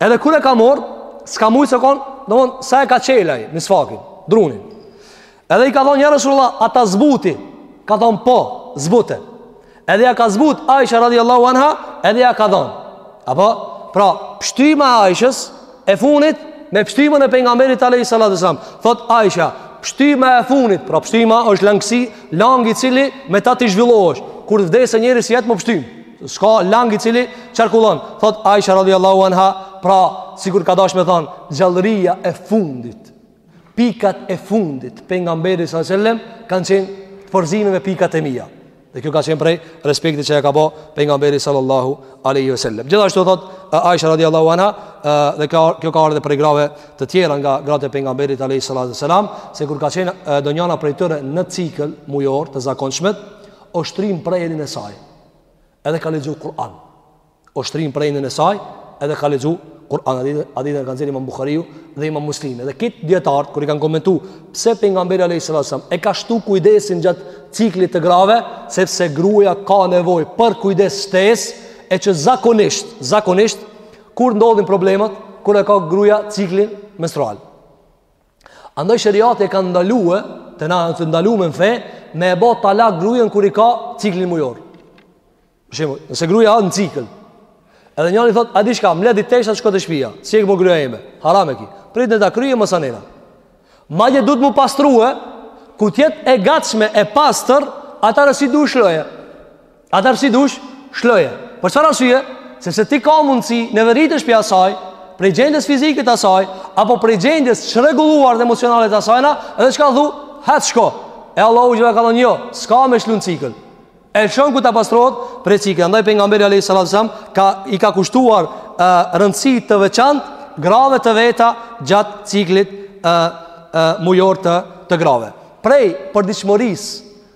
Edhe kur e ka marr, s'ka mujt se kon, domon sa e ka çel aj misvakin, drunin. Edhe i ka thonë ja Resulullah, a ta zbuti. Ka thonë po, zbute. Edhe ja ka zbut Aisha radhiyallahu anha, edhe ja ka dhon. Apo, pra, pshtyma e Aishës e funit me pshtymën e pejgamberit alayhi salatu sallam. Thot Aisha, pshtyma e funit, pra pshtyma është langësi, lang i cili me ta ti zhvillohesh. Kur vdes njeri s'i jet më pshtymë. S'ka lang i cili qarkullon Thot Aisha radiallahu anha Pra sikur ka dash me than Gjallëria e fundit Pikat e fundit Pejgamberit selam Kanë qenë të përzime me pikat e mija Dhe kjo ka qenë prej respektit që ja ka bo Pejgamberi sallallahu aleyhi ve sellem Gjithashtu thot Aisha radiallahu anha Dhe kjo, kjo ka ardh edhe prej grave të tjera Nga gratë e Pejgamberit aleyhi salatu selam Se kur ka qenë donjana prej tyre në cikël Mujor të zakonshëm O shtri n'prehnin e saj Edhe ka lexu Kur'an. O shtri n'prehnin e saj, edhe ka lexu Kur'an. Hadithin e ka nxjerr Imam Buhariu dhe Imam Muslimi. Dhe këtë dijetarët kur i kanë komentu pse pejgamberi alayhis salam e ka shtu kujdesin gjatë ciklit të grave, sepse gruaja ka nevojë për kujdes shtesë e që zakonisht, zakonisht kur ndodhin problemet, kur e ka gruaja ciklin menstrual. Andaj sheriati e ka ndalue Te na e të ndalume në fe Me e bo talak grujen kur i ka ciklin mujor Për shembull, nëse gruja a në cikël Edhe njani thot, a di çka, mbledhi teshat shko te shpia S'je mo gruja ime, haram e ki Prit le ta krye masanena Manej duhet mu pastrue Kur t'jet e gatshme e pastër Atëherë si dush lshoje Atëherë si dush, lshoje. Për çfarë arsye? Sepse ti ka mundësi nevrikesh pi asaj, prej gjendjes fizike të asaj, apo prej gjendjes çrregulluar emocionale të asajna, edhe çka thu, hec shko. E Allahu ka thënë jo, s'ka me lshu n'cikël. E lshon kur të pastrohet prej ciklit. Andaj pejgamberi alayhi salatu wasalam i ka kushtuar rëndësi të veçantë grave të veta gjatë ciklit e, e mujor të të grave. Prej përditshmërisë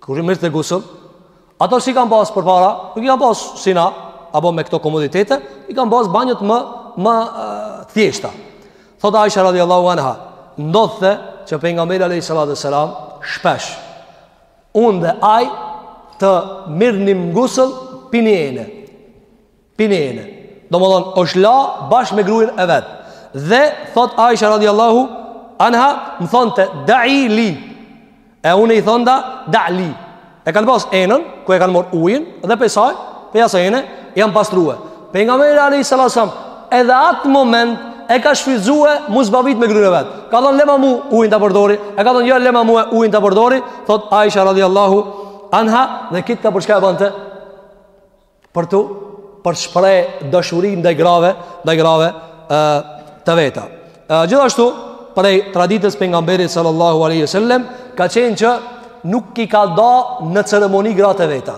Kur merrte gusël, ato s'i kanë pasë përpara, nuk i kanë pasë sina, apo me këto komoditete, i kanë pasë banjot më, më uh, thjeshta. Thot Aisha radiallahu anha, ndodhte që pejgamberi alejhi salatu ue selam, shpesh, unë dhe ai të merrnim gusël pi ni ene. Pi ni ene. Domethonë, është la bashkë me grujën e vet. Dhe, thot Aisha radiallahu, anha, më thonte da'i li. E unë i thosha, da'i li. E kanë pas enën, ku e kanë mor ujin, dhe pi saj, pi asaj ene, janë pastrue. Pejgamberi alejhi salatu selam, edhe atë moment, e ka shfrytëzue, mu zbavit me grujën e vet. Ka thonë, lema mu ujin ta përdori, e ka thonë, jo, lema mue ujin ta përdori, thot Aisha radiallahu, anha, dhe këta për çka e bante, për të për shpreh dashurinë ndaj grave ndaj grave e, të veta e, gjithashtu prej traditës pejgamberit sallallahu aleyhi sallem ka qenë që nuk i ka da në ceremoni gratë e veta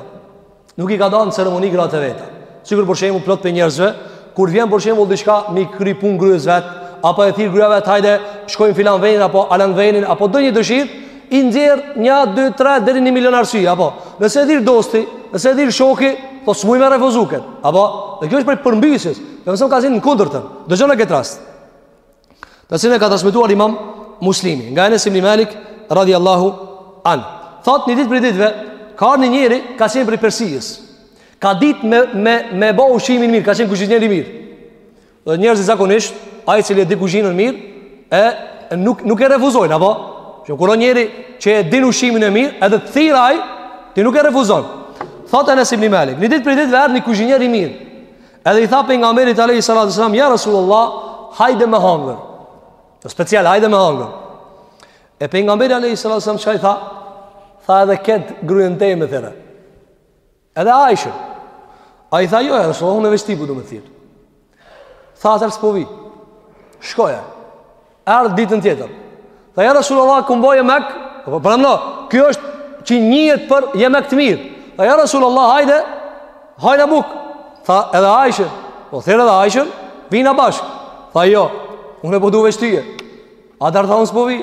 nuk i ka da në ceremoni gratë e veta sikur për shembull plot prej njerëzve Kur vjen për shembull diçka me kry pun grues vet, apo e thirr gruja vet hajde, shkojmë filan venin apo alan venin apo do një dëshirë, i nxjerr 1 2 3 deri në 1 milion arsye, apo nëse e thirr dosti, nëse e thirr shoku, po s'muj me refuzu këtë. Apo, dhe kjo është prej përmbysjes. Dhe mëson ka zënë të kundërtën. Dëgjoni këtë rast. Të cilën e ka transmetuar Imam Muslimi, nga Enes ibn Malik radhiyallahu an. Thot një ditë prej ditëve, ka një njeri ka qenë prej Persisë. Ka ditë me me me bë ushqimin mirë, ka qenë kuzhinier i mirë. Dhe njerëzit zakonisht, ai i cili e di kuzhinën mirë, e nuk nuk e refuzojnë apo që kur o njeri që e din ushqimin e mirë edhe të thirr ai ti nuk e refuzon thotë Enes ibn Malik një ditë prej ditëve erdh një kuzhinier i mirë Edhe i tha pejgamberit alejhi salatu ue selam Ja Rasulullah Hajde me hangër Në special hajde me hangër E pejgamberi alejhi salatu ue selam Qa i tha Tha edhe ketë grujën teme thirre Edhe Ajshen Ai tha jo ja Rasulullah Unë veç ty po du me thirrë Tha atëherë s'po vi Shkoi Erdhë ditën tjetër Tha ja Rasulullah kam bo jemek Prapë, domethënë, kjo ishte që njiet për jemek të mirë Tha ja Rasulullah hajde Ha me ne bukë Tha edhe Ajshen Po e thirr edhe Ajshen Vina bashkë Tha jo Unë po du veç tyje Atëherë tha unë s'po vi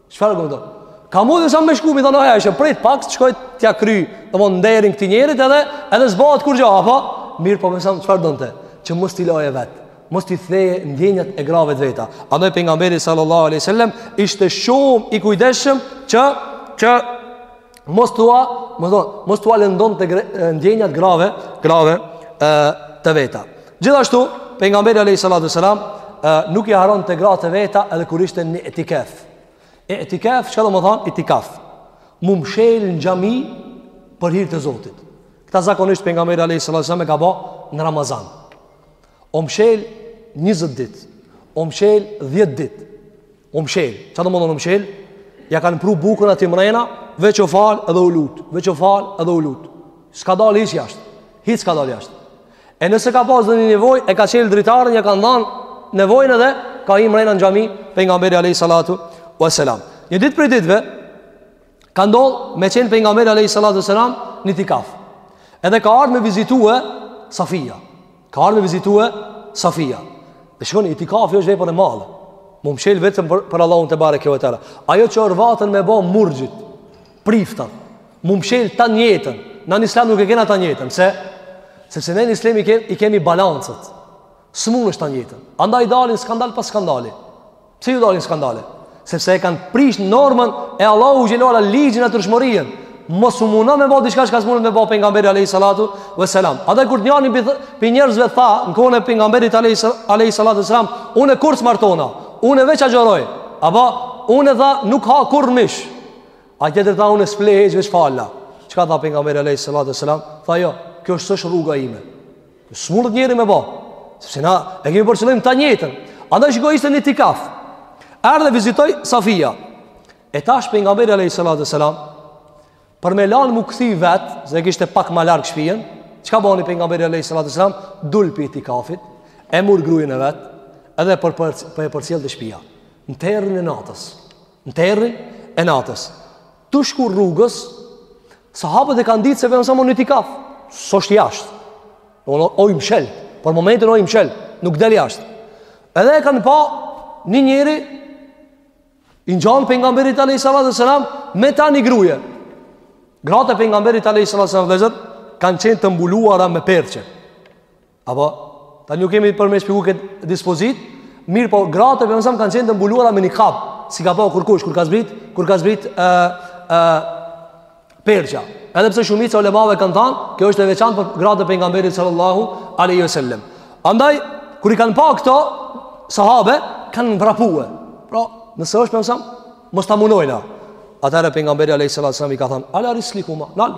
Çfarë domethanë? Ka mujt alejhi selam me shku me i thanë Ajshes prit pak shkoj t'ja kry, domethanë nderin këtij njerit edhe edhe s'bahet kurgja, apo mirëpo alejhi selam çfarë donte? Që mos t'i laje vet, mos t'i theje ndjenjat e grave të veta. Andaj pejgamberi sallallahu alaihi wasallam ishte shumë i kujdesshëm që që mos thua, domethanë, mos thua lëndonte ndjenjat grave, grave e, të veta. Gjithashtu, pejgamberi alayhi salatu sallam nuk i harronte gratë e veta edhe kur ishte në itikaf. E itikaf, çka domethanë, itikaf. M'u mshel në xhami për hir të Zotit. Këta zakonisht pejgamberi alayhi salatu sallam e ka bë në Ramazan. O mshel 20 ditë, o mshel 10 ditë. U mshel, çka domethanë u mshel? Ja kanë pru bukën aty mrena, veç u fal edhe u lut, veç u fal edhe u lut. S'ka dalë hiç jashtë. Hiç s'ka dalë jashtë. E nëse ka pas ndonjë nevojë, e ka çel dritaren, ja kanë dhanë nevojën edhe ka hi mrena në xhami pejgamberi alayhi salatu wa salam. Një ditë prej ditëve ka ndodh me qenë pejgamberi alayhi salatu wa salam në itikaf. Edhe ka ardh me vizitue Safia. Ka ardhë me vizitue Safia. Dhe shikoni, itikafi është vepër e madhe. M'u mshel vetëm për, për Allahun tebareke ue teala. Ajo që orvaten me bo murgjit, priftat, m'u mshel tanë jetën. Në në islam nuk e kena tanë jetën, pse? Sepse ne në islam i kemi, i kemi balancat. S'munesh tanë jetën. Andaj dalin skandal pas skandali. Pse ju dalin skandale? Sepse e kanë prish normën e Allahu xhele shanuhu ligjin, natyrshmërinë. Mos u mundo me ba diçka çka s'munet me ba pejgamberi alayhi salatu ve selam. Atëherë kur njani pi njerëzve tha në kohën e pejgamberit alayhi alayhi salatu selam, unë kurr s'martona, unë veç agjëroj. Apo unë tha nuk ha kurr mish. Ai tjetri tha unë s'fle hiç veç falla. Çka tha pejgamberi alayhi salatu selam? Tha jo, kjo është s'është rruga ime. S'mundet njeri me bo. Sepse na e kemi për qëllim tanë jetën. Andaj shiko ishte në itikaf. Erdh e vizitoi Safia. E tash pejgamberi alayhi salatu selam për me lan m'u kthy vet, se e kishte pak ma larg shpijen. Çka bani pejgamberi alayhi salatu selam? Dul pi itikafit, e mur grujen e vet, edhe për për po e përcjell te shpija. Në terrin e natës. Në terrin e natës. Tu shku rrugës, sahabët e kanë ditë se alejhi selam o në itikaf. S'është jashtë. O, o, o i mshel. Për momentin o i mshel. Nuk del jashtë. Edhe e kanë pa një njeri i ngjan pejgamberit alejhi salatu selam me ta një gruje. Gratë e pejgamberit alejhi salatu selam kanë qenë të mbuluara me perçe. Apo, tani kemi për me shpjegu këtë dispozitë, mirëpo gratë e pejgamberit alayhis salam kanë qenë të mbuluara me nikab, s'i ka pa kërkush, kur ka zbrit, kur ka zbrit e, e, perçja. Edhe pse shumica e ulemave kanë thanë, kjo është e veçantë për gratë e pejgamberit sallallahu aleyhi ve sellem. Andaj, kur i kanë pa këta sahabe, kanë vrapue. Pra, nëse është pejgamberi alayhis salam, mos ta munojnë. Atare për nga mberit sallallahu aleyhi ve sellem i ka thanë, ala rislikuma, nal.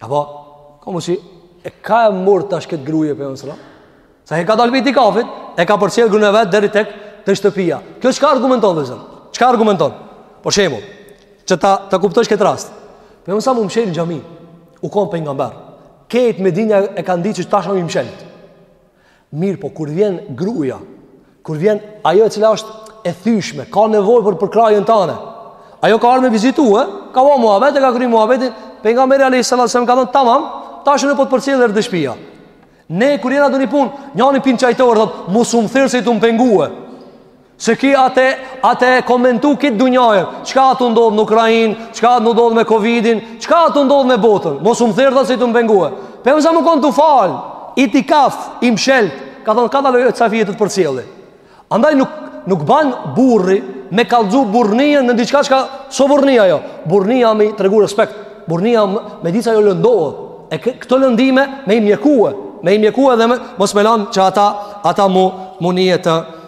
Apo, komu si, e ka e mërë tash këtë gruje pejgamberi alayhis salam? Sa e ka dalë pi itikafit, e ka përcjellë grun e vet deri tek te shtëpia. Kjo çka argumenton vllezër? Çka argumenton? Për shembull, që ta, ta kuptojsh këtë rast. Pejgamberi alayhis salam u mshel në xhami, u konë pejgamber. Krejt Medina e ka ndi që tashmë i mshelt. Mirëpo kur vjen gruaja, kur vjen ajo e cila është e thyshme, ka nevojë për përkrahjen tënde. Ajo ka ardhur me vizitue. Ka bâ muhabet, ka kry muhabetin. Pejgamberi alayhi salatu salam ka thënë, "Tamam, tash unë po të përcjell deri te shtëpia." Ne kur jena doni punë, njëri pi n'çajtore thot, "Mos um thirr se je tu m'pengue." Se ky a tu e, a tu e komentu krejt dunjanë. Çka a tu ndodh në Ukrainë, çka a tu ndodh me Covidin, çka a tu ndodh me botën. Mos um thirr, tha, se je tu m'pengue. Pejgamberi alayhis salam u kon tu u fal. Itikaf, i mshelt. Ka thon kadale Safije, të të përcjelli. Andaj nuk nuk ban burri me kallxu burrninë në diçka çka s'o burrni ajo. Burrnia me tregu respekt. Burrnia me dit se ajo lëndohet. E këto lëndime me i mjekue, me i mjekue dhe me mos me lan që ata ata mu mu nije të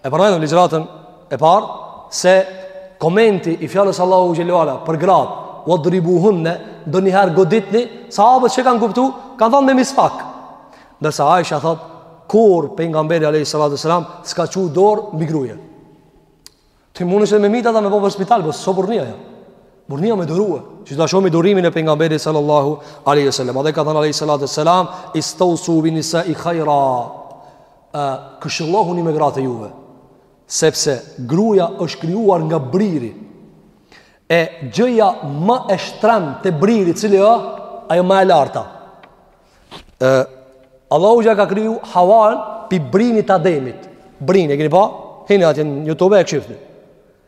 E përmendëm në ligjëratën e parë se komenti i fjalës Allahut xhelle ue ala për gratë, "Wa dribuhunna", ndonjëherë goditni, sahabët që kanë kuptuar, kanë thënë me misvak. Ndërsa Aisha thot, "Kurrë pejgamberi alayhi salatu sallam s'ka çu dorë mbi gruje." Ti mundesh edhe me myt ata, me bo për spital, po s'o burrni ajo. Burrnia me durue, që ta shohim durimin e pejgamberit sallallahu alaihi wasallam. Andaj ka thënë alayhi salatu sallam, "Istausu bi nisa'i khaira." Ë këshillohuni me gratë e juve, sepse gruaja është krijuar nga briri. E gjëja më e shtremt te briri, cili o? Ajo më e larta. Ë Allahu ja ka kriju Hawan pi brinit t'Ademit. Brinin e keni pa? Hini atje në YouTube e shifni.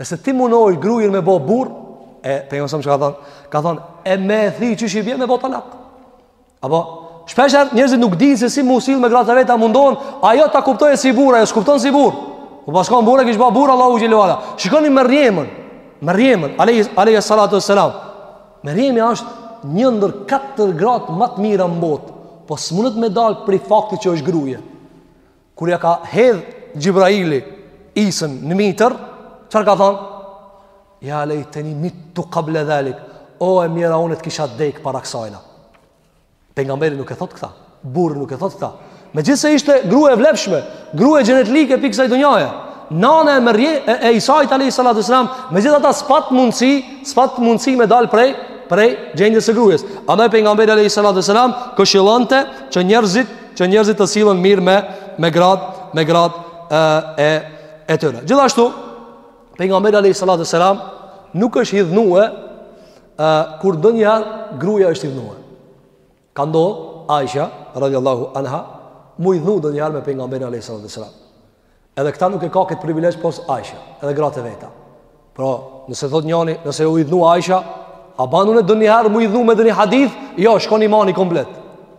Nëse ti munon grujen me bë burr, e pejgamberi alayhis salam ka thon, ka thon e me thy qysh i bjen, me bë talak. Apo shpesh njerëzit nuk dinë se si mu sill me gratë e veta, mendon ajo ta kuptojë si burrë, ajo s'kupton si burrë. Me pas kon burrë e kish bë burrë Allahu xhelle ue ala. Shikoni Merjemen. Merjemen, alayhi alayhi salatu wassalam. Merjemi është një ndër katër gratë më të mira në botë, po s'munet me dal prej faktit që është gruaje. Kur ia ka hedh Xhibraili Isën në mitër, çfarë ka thënë? Ja lejteni mittu kabla dhalik. O e mira unë të kisha dek para kësajna. Pejgamberi nuk e thot këta, burrë nuk e thot këta. Megjithëse ishte grue e vlefshme, grue xhenetlike pi kësaj dunjaje. Nana e Merjeme, e Isait alayhi salatu selam, megjithatë s'pat mundsi, s'pat mundsi me dal prej prej gjendjes së grujes. Andaj pejgamberi alayhi salatu selam këshillonte që njerëzit që njerëzit të sillen mirë me me grat, me grat e e, e tyre. Gjithashtu pejgamberi alayhi salatu selam nuk është hidhnue ë kur ndonjëherë gruja është hidhnue. Ka ndodh Aisha radhiyallahu anha m'u idhnu ndonjëherë me pejgamberin alayhi salatu selam. Edhe këta nuk e ka këtë privilegj pos Aisha, edhe gratë e veta. Pra, nëse thot njani, nëse u idhnu Aisha, a ban unë ndonjëherë m'u idhnu me ndonjë hadith, jo, shkon imani komplet.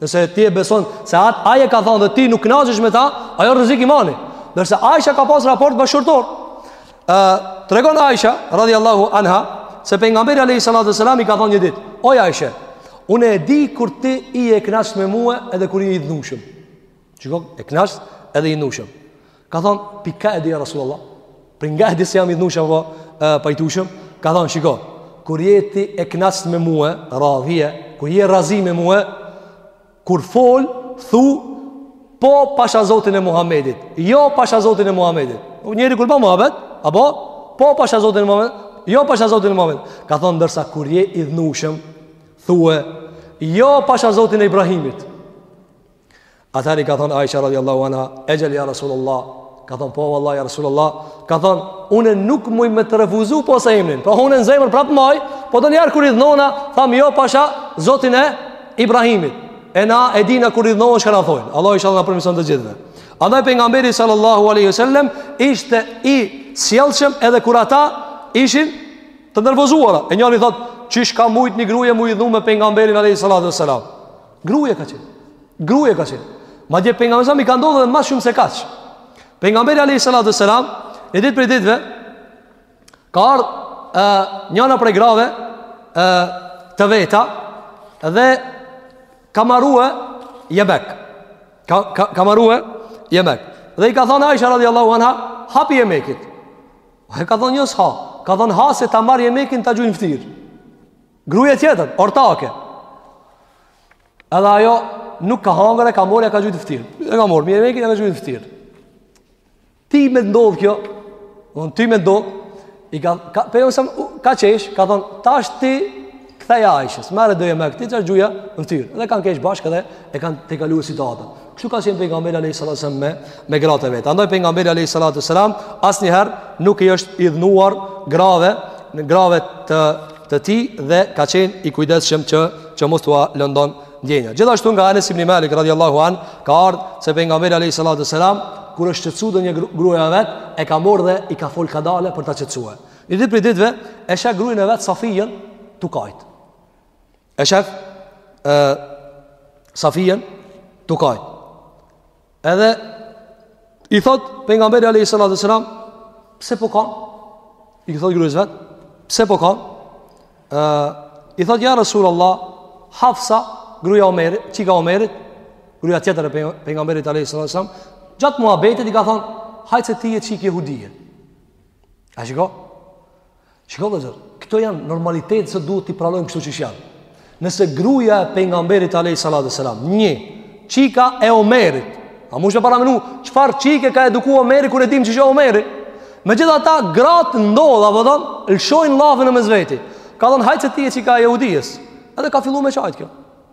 Nëse ti e beson, se atë aje ka thonë dhe ti nuk knaqesh me ta, ajo rrezik imani. Ndërsa Aisha ka pas raport bashkëshortor. E, tregon Aisha, radhi Allahu anha, se pejgamberi a.s. i ka thonë një ditë, oj Aisha, unë e di kur ti je e knaqt me mue edhe kur je idhnushëm. Shiko, e knaqt edhe idhnushëm. Ka thonë, pi ka e di ja Rasulullah? Prej nga e di se jam idhnushëm apo pajtushëm? Ka thonë, shiko, kur je ti e knaqt me mue, radije, kur je razi me muë, kur fol, thue, po pasha zotin e Muhammedit, jo pasha zotin e Muhammedit. Njeri kur ban muhabet, apo, po pasha zotin e Muhammedit, jo pasha zotin e Muhammedit. Ka thonë, ndërsa kur je idhnushëm, thue, jo pasha zotin e Ibrahimit. Atëherë i ka thonë Aisha radiallahu anha, exhel ja Rasulullah, ka thonë po vallahi ja Rasulullah, ka thonë, une nuk muj me të refuzu pos emnin, pra une në zemër prapë mbaj, po ndonjëherë kur idhnona, thamë jo pasha zotin e Ibrahimit, e na e dina kur idhnohna shka thojnë, Allahu inshallah na përmirson të gjithve. Andaj pejgamberi sallallahu aleyhi sallem, ishte i sjellshëm edhe kur ata ishin të nervozuara. E njëri thot, qysh ka mujt një gruje m'u idhnu me pejgamberin alayhi salatu wasalam. Gruje ka qenë. Gruje ka qenë. Madje pejgamberit a.s. i ka ndodhë dhe ma shumë se kaq. Pejgamberi alayhi salatu selam, një ditë prej ditëve, ka ardhë njana prej grave e, të veta dhe ka marue jemek. Ka, ka, ka marue jemek. Dhe i ka thonë Aisha radiallahu anha, ha pi jemekit. E ka thonë jo, s'ha. Ka thonë ha se ta marr jemekin ta gjuj n'ftyrë. Gruje tjetër, ortake. Edhe ajo nuk ka hangër e ka marrë ia ka gjujt n'ftyrë. E ka marrë pi jemekit ia ka gjujt n'ftyrë. Ti me ndodhë kjo, dhe ti me ndodhë, i ka, ka, pejgamberi a.s., ka qesh, ka thonë, tash ti ktheja Aishes, merre do jemek ti qashtu gjuja në ftyrë. Dhe kanë kesh bashkë dhe e kanë tejkalue situatën. Kështu ka qenë pejgamberi alayhi salatu wasallam me me gratë e vet. Andaj pejgamberi alayhi salatu wasallam asnjëherë nuk i është idhnuar grave në grave të të tij dhe ka qenë i kujdesshëm që që mos tua lëndon ndjenja. Gjithashtu nga Anes ibn Malik radhiyallahu an ka ardhur se pejgamberi alayhi salatu wasallam kur është shqetësuar ndonjë gruaja e vet e ka marrë dhe i ka fol kadale për ta qetësuar. Një ditë prej ditëve e sheh gruan e vet Safijen tu kajt. E shef e, Safijen tu kajt Edhe I thot pejgamberi alayhi salatu wasallam Pse po kan I thot grues vet Pse po kan ë, I thot ja Rasul Allah Hafsa gruja Omerit çika Omerit Gruja tjetër e pejgamberit alayhi salatu wasallam Gjatë muhabetit i ka thon Hajt se ti je çikë jehudije A shiko Shiko vllezër, këto janë normalitet se duhet t'i pranojmë kështu qysh janë. Nëse gruja e pejgamberit alayhi salatu wasalam, një çika e Omerit, a mush me paramenu çfarë çike ka eduku Omeri kur e dim qysh o Omeri? Megjithatë, gratë ndodh apo don, lëshojnë llafin në mes veti. Ka thënë hajt se ti je çika e Jehudisë. Edhe ka fillu me qajt kjo.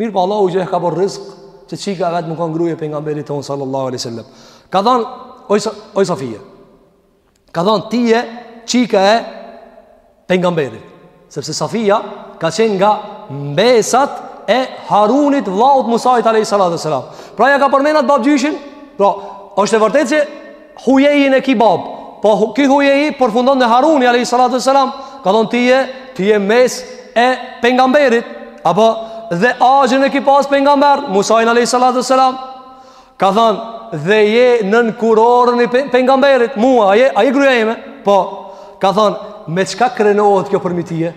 Mirëpo Allahu që e ka bërë rizk Që çika e vet me kanë grue e pejgamberit tonë sallallahu alai sallam Ka thanë, oj, oj Safije Ka thanë ti je çika e pejgamberit Sepse Safija ka qenë nga mbesat e Harunit vllaut Musait alai sallam Pra ja ka përmend at babgjyshin Pra, është e vërtet që Hujejin e ki bab Po ky Hujeji përfundon te Haruni Alehi Salatu Selam Ka thonë ti je, ti je mbesë e pejgamberit Apo dhe axhën e ki pas pejgamber Musain Alehi Salatu Selam Ka thonë dhe je nën kurorën e pejgamberit Mua, a je, a je gruja ime Po, ka thonë me çka krenohet kjo përmi tye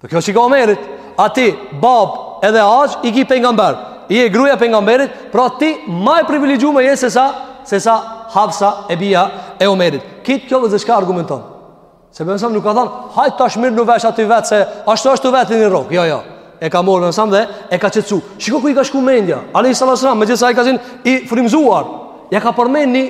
Po kjo çika Omerit, a ti bab edhe axhë i ki pejgamber. Je gruaja pejgamberit, pra ti më e privilegjuar je se sa se sa Hafsa e bija e Omerit. Kit kjo vllezër çka argumenton. Se pejgamberi alayhi salam nuk ka thon, hajt tash mirrnu vesh aty vet se ashtu ashtu vetë në rrok. Jo, jo. E ka marrë pejgamberi alayhi salam dhe e ka qetsu. Shiko ku i ka shku mendja. Alayhi salatu wasallam, megjithëse ai ka qenë i frymzuar, ja ka përmend ni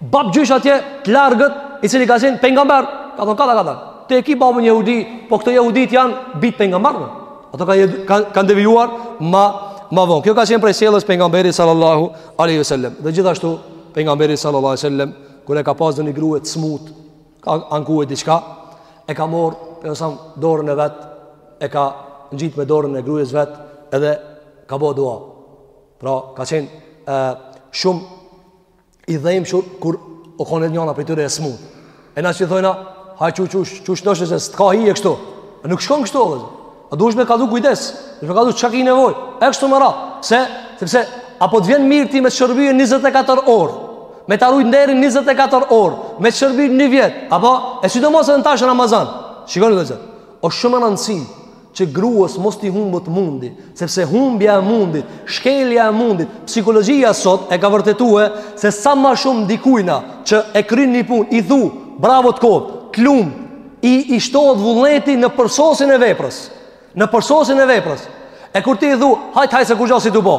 Babgjysh atje të largët, i cili ka qenë pejgamber, ka thonë kadal kadal. Ti e ki babën jehudi, po këto jehudit janë bijt e pejgamberëve. Ato kanë kanë kanë devijuar ma ma vonë. Kjo ka qenë prej sjelljes pejgamberit sallallahu alaihi wasallam. Dhe gjithashtu pejgamberi sallallahu alaihi wasallam kur e ka pas ndonjë grua të smut, ka ankuar diçka, e ka marr alayhi salam dorën e vet, e ka ngjit me dorën e gruas vet, edhe ka bo dua. Pra, ka qenë shumë i dhem shumë kur o konë njëna prej tyre e smut e na që thojna hajt çu çu çu çu se s'ka hiç e kështu e nuk shkon kështu dhe a dush me ka du kujdes dush me ka du çka ki nevojë e kështu me radhë se sepse a po të vjen mirë ti me të shërbije 24 orë me ta rujt nderin 24 orë me të shërbije një vjet apo e sidomos e tash në Ramazan shikoni vllezër o shumë e rëndësi që gruas mos t'i humbet mundi, sepse humbja e mundit, shkelja e mundit, psikologjia sot e ka vërtetue se sa ma shumë dikujna që e kryn një punë, i thu, bravo të koftë, të lumtë, i shtohet vullneti në përsosjen e veprës, në përsosjen e veprës, e kur ti i thu, hajt hajt se kurgja s'je tu bo,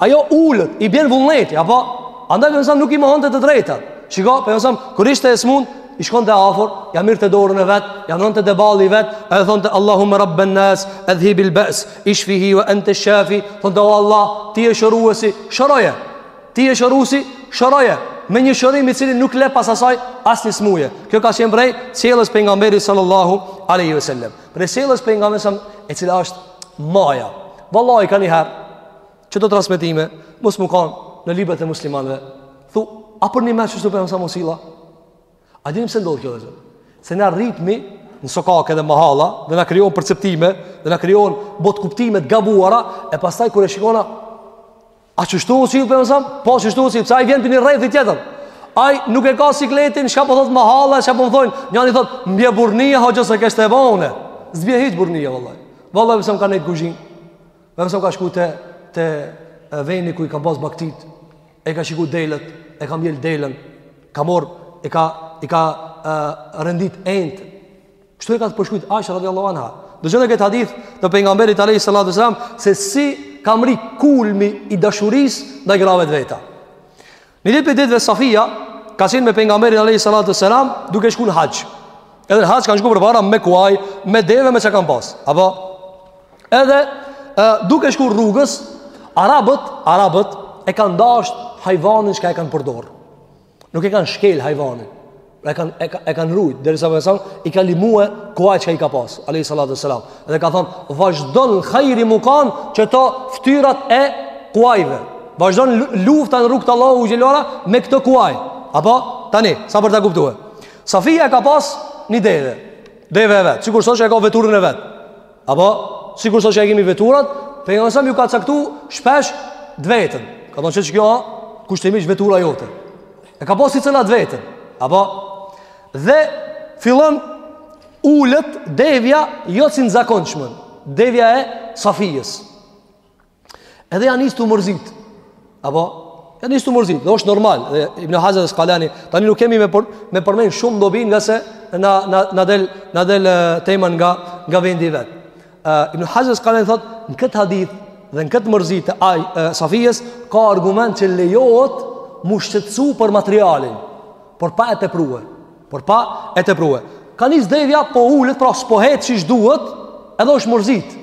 ajo ulet, i bjen vullneti, apo? Andaj pejgamberi alejhi selam nuk i mohonte të drejtat. Shiko, pejgamberi alejhi selam, kur ishte e smut, i shkonte afër, ja merrte dorën e vet, ja vnonte te balli i vet, edhe thonte Allahumme rabben nas, edhhibil be's, ishfihi ve ente shafi, thonte o Allah, ti je shëruesi, shëroje, ti je shëruesi, shëroje, me një shërim i cili nuk le pas asaj asnjë smuje. Kjo ka qenë prej sjelljes pejgamberit sallallahu aleyhi ve sellem. Prej sjelljes pejgamberit alejhi selam e cila është maja. Vallahi ka një herë, që do transmetime, mos me kanë në librat e muslimanve. Thu, a përnime kështu pejgamberi alejhi selam o sill a? A dini pse ndodh kjo vllezër? Se na rritmi, në sokake dhe mahalla, dhe na krijon perceptime, dhe na krijon botëkuptime të gabuara, e pastaj kur e shikojna, A qështu u sill pejgamberi alejhi selam? Po qështu u sill, pse ai vjen prej një rrethi tjetër? Ai nuk e ka sikletin, çka po thot mahalla, çka po më thojn, njani thot m'bje burrnia hoxhë se kështë e vone. S'bje hiç burrnia vallahi. Vallahi pejgamberi alejhi selam ka nejt n'kuzhinë. Pejgamberi alejhi selam ka shku te te veni ku i ka pas baktitë. E ka shiku delet, e ka mjel delen. Ka morr e ka i ka rendit enët. Kështu e ka përshkrujt Aisha radiallahu anha. Dëgjone këtë hadith të pejgamberit alejhi salatu selam, se si ka mrri kulmi i dashurisë ndaj grave të veta. Një ditë prej ditëve Safia, ka qenë me pejgamberin alejhi salatu selam, duke shku në haxh. Edhe në haxh kanë shku përpara me kuaj, me deve me çka kanë pas. Apo? Edhe e, duke shku rrugës, arabët, arabët e kanë dasht hajvanin çka e kanë përdor. Nuk e kanë shkel hajvanin. Pra e kanë e, ka, e kanë rujt derisa pejgamberi alejhi selam i ka lëmue kuajt që i ka pas. Alayhi salatu selam. Dhe ka thon vazhdon hajri me kan qëto ftyrat e kuajve. Vazhdon lufta në rrugë t'Allahut xhelle ve ala me këto kuaj. Apo tani sa për ta kuptuar. Safia ka pas një deve. Deve e vet, sikur sot që e ka veturën e vet. Apo, sikur sot që e kemi veturat, pejgamberi alejhi selam ju ka caktu shpesh deven. Ka thonë që që kjo a, kushtimisht vetura jote. E ka pas secila deven. Apo, dhe fillon ulet devja jo që në zakonshmen. Devja e safijës. Edhe ja nis tu mërzit Apo Ja nis tu mërzit Dhe është normal Dhe Ibn Haxher el Askalani Tani nuk kemi me, për, me përmen shumë dobin Nga se na, na, na del, na del teman nga, nga vendi i vet uh, Ibn Haxher el Askalani thot Në këtë hadith Dhe në këtë mërzit të aj, uh, Safijes Ka argument që lejohet Mu shqetsu për materialin Por pa e teprue Por pa e teprue Ka nis devja po ulet Pra s'po hec sish duhet Edhe është mërzit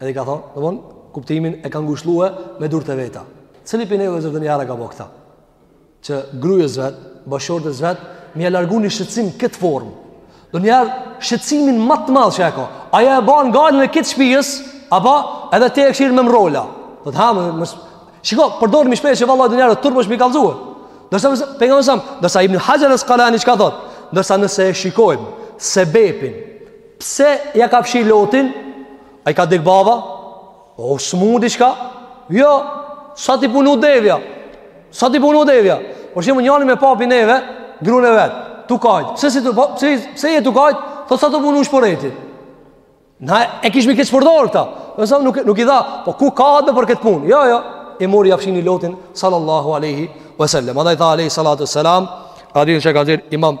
Edhe i ka thonë, domethonë, kuptimin e ka ngushllue me dur të veta. Cili pi neve zërë një ara ka bo këtë? Që grujës vetë, bashkshortes vetë, mi e largu një shqetsim n'këtë formë. Donjëherë, shqetsimin më të madhë që e ka. A ja e ban gjallën e këtë shpijës, apo edhe te e këshirë me mrolla. Do të hamë, mës... shiko, përdojnë shprehje që vallahi donjëherë, turpë është mi kalëzue. Dërsa, për nga mësëm, dërsa Ibn Haxher el Askalani çka thotë, dërsa nëse e shikojmë, sebepin, Pse ja ka fshi lotin? A i ka dek baba? O smu dikush? Jo, s'osht i punu devja? S'osht i punu devja? Për shembull njani me pa pi neve, grune e vetë, tu kajtë. Pse, si tu, po, pse, pse je tu kajtë? Thot s'osht tu punu shporeti? Na e kishmi keqpërdor këta. Dhe sa nuk, nuk i tha, po ti ka edhe për këtë punë? Jo, jo, i mori ja fshini lotin, sallallahu aleyhi wasallam. Edhe i tha aleyhi sallatu sallam, hadithin që ka nxjerrë imam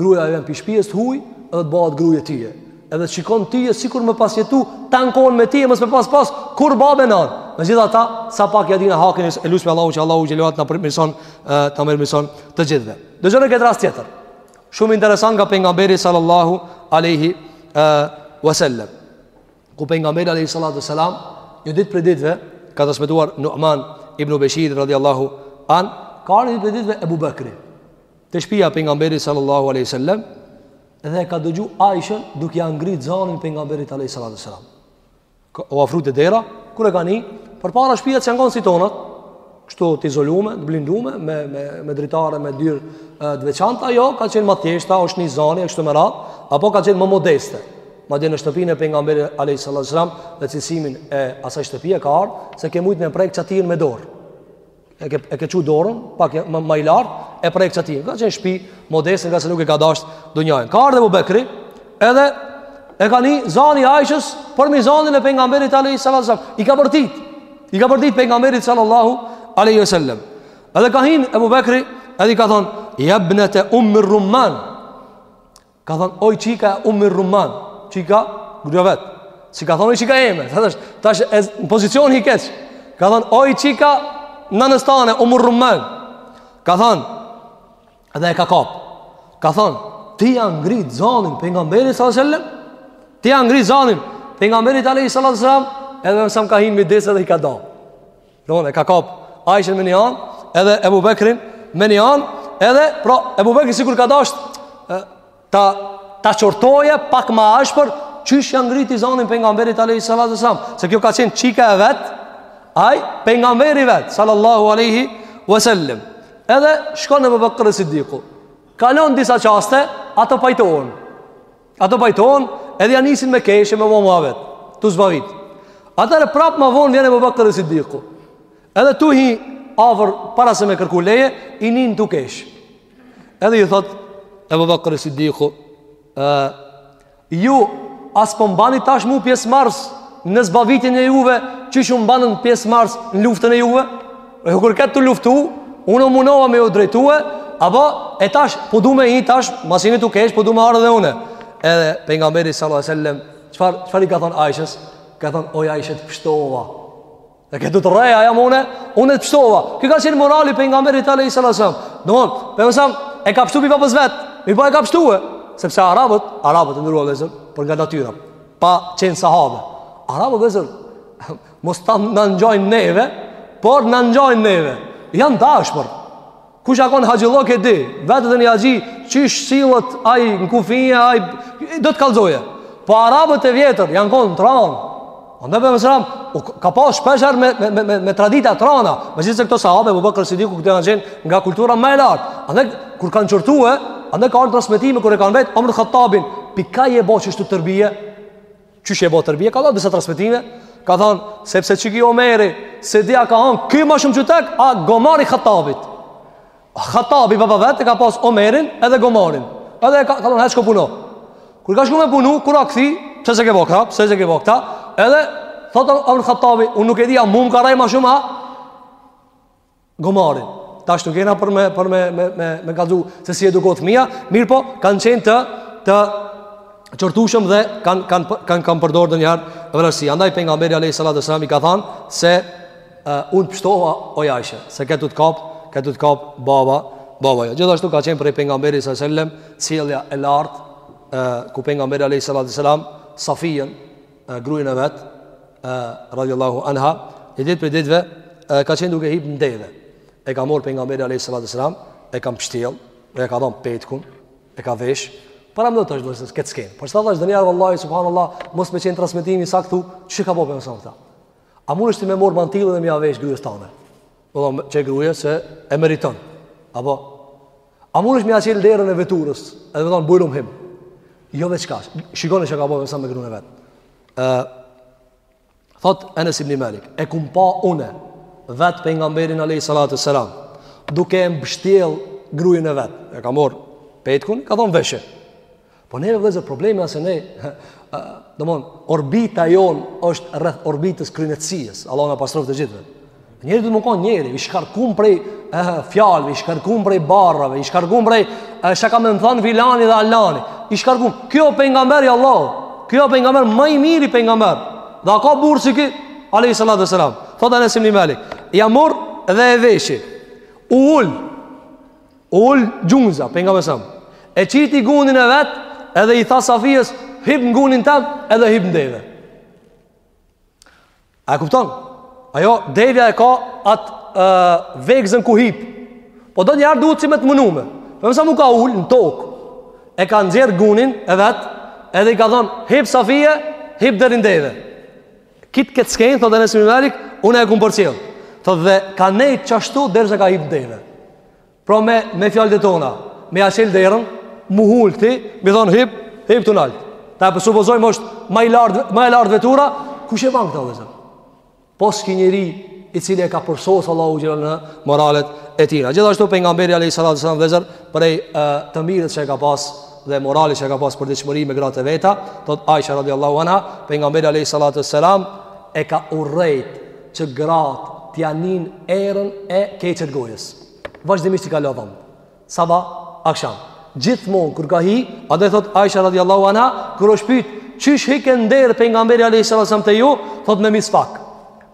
Gruaja vjen pi shtëpisë të huaj dhe të bëhet gruaja e tij. Edhe shikon ti e sikur me pas jetu tan kohën me ti e mos me pas pas kur babë e nanë. Megjithatë, sa pak ja dina hakin e lusim Allahun që Allahu xhelexhelaluhu na përmirëson, t'na përmirëson të gjithëve. Dëgjoni këtë rast tjetër. Shumë interesant nga pejgamberi sallallahu alaihi wasallam. Ku pejgamberi alaihi salatu wasalam një ditë prej ditëve ka transmetuar Nu'man ibn Bashir radhiyallahu an, ka ardh një ditë prej ditëve Abu Bakri Te shpia e pejgamberit sallallahu alaihi wasallam dhe ka dëgju Aishën duke ia ngrit zanin pejgamberit alaihi salatu wasallam. O afru te dera, kur e ka ni përpara shpia s'ka qenë si tonat, kështu të izolume, të blindume me me me dritare me dyrë të veçanta, jo ka qenë më e thjeshtë, është ni zani e kështu me radhë, apo ka qenë më modeste. Madje në shtëpinë e pejgamberit alaihi salatu wasallam, në cilësimin e asaj shtëpie ka ardhur se ke mujt me prek çatien me dorë. e ke e ke çu dorën pak ma ma lart e prek çatinë ka qenë shtëpi modeste ngase nuk e ka dasht dunjanë ka ardh Ebu Bekri edhe e ka ni zanin e Aishës përmi zanin e pejgamberit alayhi sallam i ka bërtit i ka bërtit pejgamberit sallallahu alayhi wasallam edhe ka hin Abu Bekri edhe i ka thon ya ibnata um rumman Ka thënë, oj qika e Ummi Ruman, qika grues vet. S'i ka thënë, oj qika e eme, tash është e, në pozicion të keq. Ka thënë, oj qika nanës tane, Ummi Ruman. Ka thënë, edhe e ka kapë. Ka thënë, ti ja ngrit zanin Pejgamberit selam Ti ja ngrit zanin Pejgamberit alejhi salatu selam edhe nësëm ka hinë midis edhe i ka da. Dhe e ka kap Aishën me një anë, edhe Ebu Bekrin me një anë, edhe, pra, Ebu Bekri sikur ka dasht, ta, ta qortoje pak ma ashpër, qysh ja ngriti zanin Pejgamberit alejhi salatu selam, se kjo ka qenë qika e vet, aj, Pejgamberi vetë, salallahu alejhi vësallem. Edhe, shkon Ebu Bekr Siddiku, kalon disa çaste, ato pajtohen. Ato pajton, edhe ja nisin me keshë me bo muhabet. Tu zbavit. Atëherë prap më vonë vjen Abu Bakr Siddiku. Edhe tu hi afër para se me kërku leje, i nin tu kesh. Edhe i thot Abu Bakr Siddiku, ë ju a s'po m'bani tash mu pjesëmarrës në zbavitjen e juve, qysh m'banët pjesëmarrës në luftën e juve? E kur ket tu luftu, unë u munova me u drejtue, apo e tash, po du me hi tash, masi jeni tu kesh, po du me ardh edhe une. Edhe, Pejgamberi salatu selam, qëfar, qëfar i ka thonë Aishës? Ka thonë, oj Aishe, t'pështova. E ke tu të rreh, jam une, une të pështova. Ky ka qenë morali Pejgamberit alejhi salatu selam. Domethon, për mësam, e ka pështu prej babës vet, mirëpo e ka pështu e. Sepse arabët, arabët e nderuar vëllezër, për nga natyra, pa qenë sahabe. Arabët vëllezër, Mos t'tham na ngjajnë neve, por na ngjajnë neve. Jan t'ashpër. Kush a kon n'haxhillëk e di, vetë dhe një haxhi çish sillet ai në kufinje, ai do të kallxoje. Po arabët e vjetër janë kon t'ronë. Andaj po mësram, ka pas shpeshherë me me me me tradita t'rona, megjithëse këto sahabe Abu Bakr Sidiku këto janë qenë nga kultura më e lartë. Andaj kur kanë çortuar, andaj ka transmetime kur e kanë vet Omar Khattabin, pikah je bo kështu terbije. Qysh je bo terbije, ka në disa transmetime, ka thënë, sepse qiky Omeri, s'e di a ka hanë ky ma shumë qytek, a gomari i Khatabit. Khatabi baba vet e ka pas Omerin edhe gomarin. Edhe ka, ka thënë, hec shko puno. Kur ka shku me punu, kur a kthy, pse s'e ke bo këta, pse s'e ke bo këta, edhe, thotë Omer Khatabi, unë nuk e di a mu më ka rrah ma shumë, a, gomarin. Tash nuk jena për me për me me me, me kallzu se si edukohet fëmia, mirëpo kanë qenë të të qortueshëm dhe kanë kanë kanë kanë përdorur ndonjëherë vrazhdësi. Andaj pejgamberi alayhis sallatu selam i ka thënë se uh, unë t'pështova oj Aishe, se ke tu të kap, ke tu të kap baba, baba jo. Gjithashtu ka qenë prej pejgamberit sallallahu alajhi wasallam, sjellja e lartë, uh, ku pejgamberi alayhis sallatu selam Safien e, grujën e vet, radiallahu anha, një ditë prej ditëve, e, ka qenë duke hip në deve. E ka morë pejgamberi, alejhi salatu selam, e ka mbështjell, e ka dhanë petkun, e ka vesh, paramendo tash dojësës, këtë skenë. Por së të dhashtë, dënjarë, vallahi, subhanallah, mos me qenë transmetimi i saktë, çka bo pejgamberi a.s. këta? A mundesh ti me morë mantilin dhe me ja vesh grujës tane? Domethonë, që gruja s'e meriton. Apo, A mundesh me ja çel derën e veturës Edhe me thonë bujrum hin Jo veç ka Shikoni çka ka bo pejgamberi a.s. me grun e vet e, Thot Enes ibn Malik E kum pa unë Vetë pejgamberin alejhi salatu selam Duke e mbështjell grujën e vet E ka morë petkun I ka thonë veshe Po neve vllezër problemi a se ne, domethon, orbita jonë është rreth orbitës kryeneçësisë, Allahu na pastroftë të gjithëve. Njeri duhet me konë njeri, i shkarkum prej eh, fjalëve, i shkarkum prej barrave, i shkarkum prej eh, çka ka me thonë filani dhe alani, i shkarkum, ky o pejgamber i Allahut, ky o pejgamber, më i miri pejgamber, dhe a ka burrë si ky, alejhi salatu selam, thot Enes ibn Malik, ja murr dhe e veshi, u ul, Ul gjunza, pejgamberi a.s. E qiti gunin e vet Edhe i tha Safijës Hip në gunin tem edhe hip në deve A e kupton? Ajo devja e ka atë uh, vegzën ku hip Po do njëherë duhet si me të mënume Pejgamberi a.s. u ka ul në tokë E ka nxjerr gunin e vet Edhe i ka thonë hip Safije Hip deri n'deve Kët këtë skenë, thotë Enes ibn Malik Unë e kum përcjell Thotë dhe ka nejt qashtu Derisa ka hip në deve Pra me, me fjalët tona, me ja çel derën, m'u ul ti, mi thonë hip, hip tu nalt. Ta supozojmë po është ma i lartë, ma e lartë vetura, kush e ban këta vllezër? Po s'ki njeri i cili e ka përsos Allahu xhele në moralet e tina. Gjithashtu pejgamberi a.s. vllezër, prej e, të mirët që e ka pas dhe moralit që e ka pas përditshmëri me gratë e veta, thot Aisha radiallahu anha, pejgamberi a.s. e ka urrejt që gratë t'ja nin erën e keqe t'gojës. Vazhdimisht i ka lo dhomt. Sabah, aksham. Gjithmonë, kur ka hi, a edhe thot Aisha radiallahu anha, kur është pyt, qysh hike n'derë pejgamberi a.s. te ju, thot me misvak.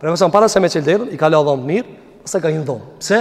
Pejgamberi a.s., para se me çel derën, i ka lo dhomt mirë, se ka hi n'dhomë. Pse?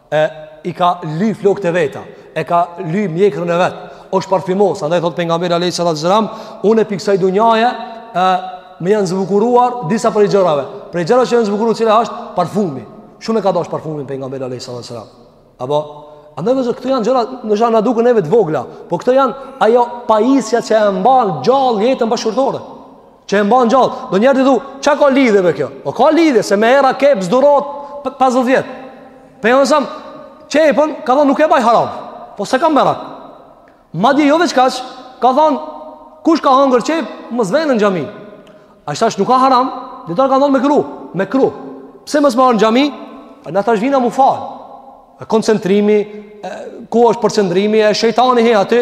e i ka ly flokët e veta, e ka ly mjekrën e vet. Është parfimos, andaj thot pejgamberi alayhis salam, unë prej kësaj dunjaje, e më janë zbukuruar disa prej gjërave. Prej gjërave që janë zbukuruar cila është parfumi. Shumë e ka dosht parfumin pejgamberi alayhis salam. Apo andaj vllezër këto janë gjëra, do janë na duken neve të vogla, po këto janë ajo pajisja që e mban gjallë jetën bashkëshortore. Që e mban gjallë Do njerëz hu Ça ka lidhje me kjo O po ka lidhje Se me era qepë s'durot 50 vjet Pejgamberi alejhi selam Qepën Ka thonë nuk e baj haram Po s'e kam merak Madje jo veç kaq Ka thonë Kush ka hangër qepë Mos vjen në xhami E tash nuk a haram Dijetarët kanë thonë mekruh Mekruh Pse mos me ardh në xhami Na tash vina m'u falë Koncentrimi, ku është përqendrimi e shejtani hi aty,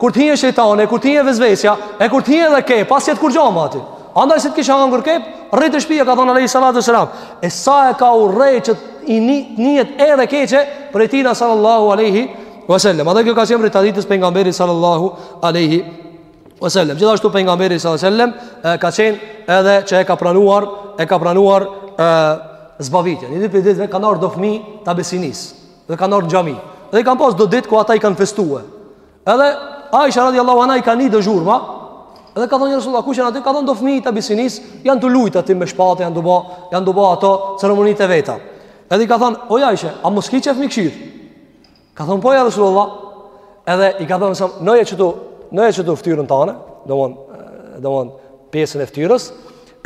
kur të hije shejtani, kur të hije vesvesja, e kur të hije edhe qepa, s'jet kurgja ma aty. Andaj si të kishe hangër qepë, rri te shpia, ka thonë Alejhi Salatu ve Selam. E sa e ka urrejt që t'nihet erë e keqe, prej tina sallallahu aleyhi vësallem. Andaj kjo ka qenë prej traditës Pejgamberit sallallahu aleyhi vësallem. wasallam. Gjithashtu pejgamberi sallallahu alaihi wasallam ka qenë edhe që e ka pranuar, e ka pranuar e, zbavitjen. Një ditë prej ditëve kanë ardhur do fëmijë ta besinis. Dhe kanë ardhur në xhami. Dhe i kanë pas do ditë ku ata i kanë festue. Edhe Aisha radhiyallahu anha i ka ni do zhurma. Edhe ka thonë Resulullah, kush janë aty? Ka thonë do fëmijë ta besinis, janë tu lujtë aty me shpatë, janë tu ba, janë tu ba ato ceremonitë e veta. Edhe i ka thonë, oj Aisha, a mos ki qef me kshyr? Ka thonë po ja Resulullah, edhe i ka thonë alejhi selam, vnoje qitu, vnoje qitu ftyrën tane, domethonë, domethonë, pjesën e ftyrës,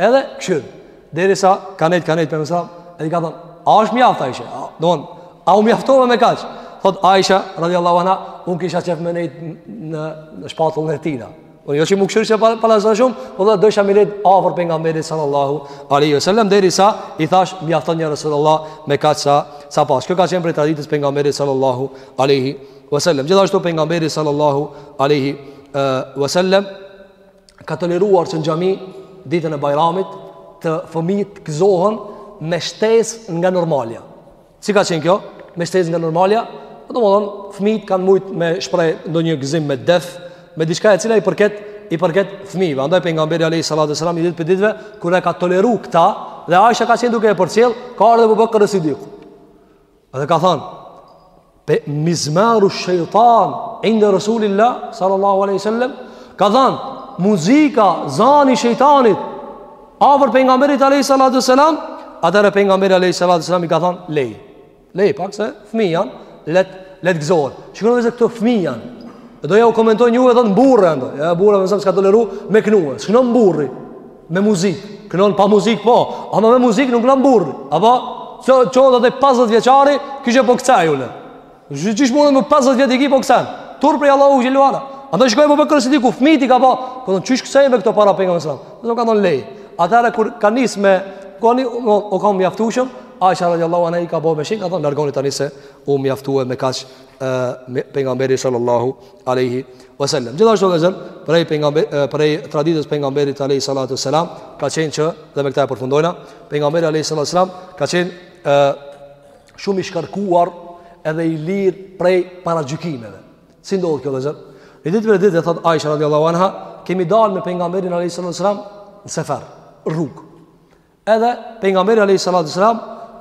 edhe kshyr, derisa ka nejtë, ka nejtë Pejgamberi alejhi selam, edhe i ka thonë, a është mjaftë Aishe, a, domethonë, a u mjaftove me kaqë, thot Aisha, radiallahu anha, unë kisha qef me nejtë në, në shpatullën e tina, Po jo që m'u kshyrke bash ashtu shumë, po dhe desha me nejtë afër Pejgamberit sallallahu aleyhi ve sellem, derisa i thash mjafton ja Resulullah me kaqë sa, sa pashë. Kjo ka qenë prej traditës Pejgamberit sallallahu aleyhi ve sellem. Gjithashtu Pejgamberi sallallahu aleyhi ve sellem, ka toleruar që në xhami ditën e bajramit të fëmijët gëzohen me shtesë nga normalja. Si ka qenë kjo? Me shtesë nga normalja, domethonë fëmijët kanë mujt me shpreh ndonjë gëzim me def, me diçka e cila i përket i përket fëmijëve. Andaj pejgamberi alayhi salatu sallam një ditë prej ditëve kur e ka toleru këta dhe Aisha ka qenë duke e përcjell, ka ardhur Abu Bakr as-Siddiq. Dhe ka thënë pe mizmaru shejtan inda rasulillah sallallahu alaihi wasallam ka thënë muzika zani i shejtanit Afër pejgamberit alayhi salatu wasalam, atëhere pejgamberi alayhi salatu wasalam i ka thon lej. Lej pak se fëmijë janë, le t', le t'gëzohen. Shikoni se këto fëmijë janë. Do ja u komentoj juve edhe në burrë ando. Ja burra alejhi selam s'ka toleru me knu. S'knon burri me muzikë. Kënon pa muzikë po, ama me muzikë nuk knon burri. Apo çon çon atë 50 vjeçari, kishe po kcej unë. Ju qysh mundën me 50 vjet i ki po kcen. Turp prej Allahut xhele ue ala. Ata shkoi po bëkën sidi ku fmit i ka pa. Po don qysh kceni këtu para pejgamberit a.s. Ka thonë lej. Atëherë kur kanë nis me koni u kon mjaftushëm. Aisha radiallahu anha i ka bërë me shenj, ka thonë largoni tani se u mjaftuar me kaç pejgamberi sallallahu alaihi wasallam. Gjithashtu vllezër, prej pejgamberit prej traditës pejgamberit alaihi salatu wasalam, ka thënë që dhe me këtë e përfundojna, pejgamberi alaihi salatu wasalam ka thënë shumë i shkarkuar edhe i lirë prej paragjykimeve. Si ndodh kjo vllezër? Një ditë prej ditëve thotë Aisha radiallahu anha, kemi dalë me pejgamberin a.s. në sefer, rrugë. Edhe pejgamberi a.s.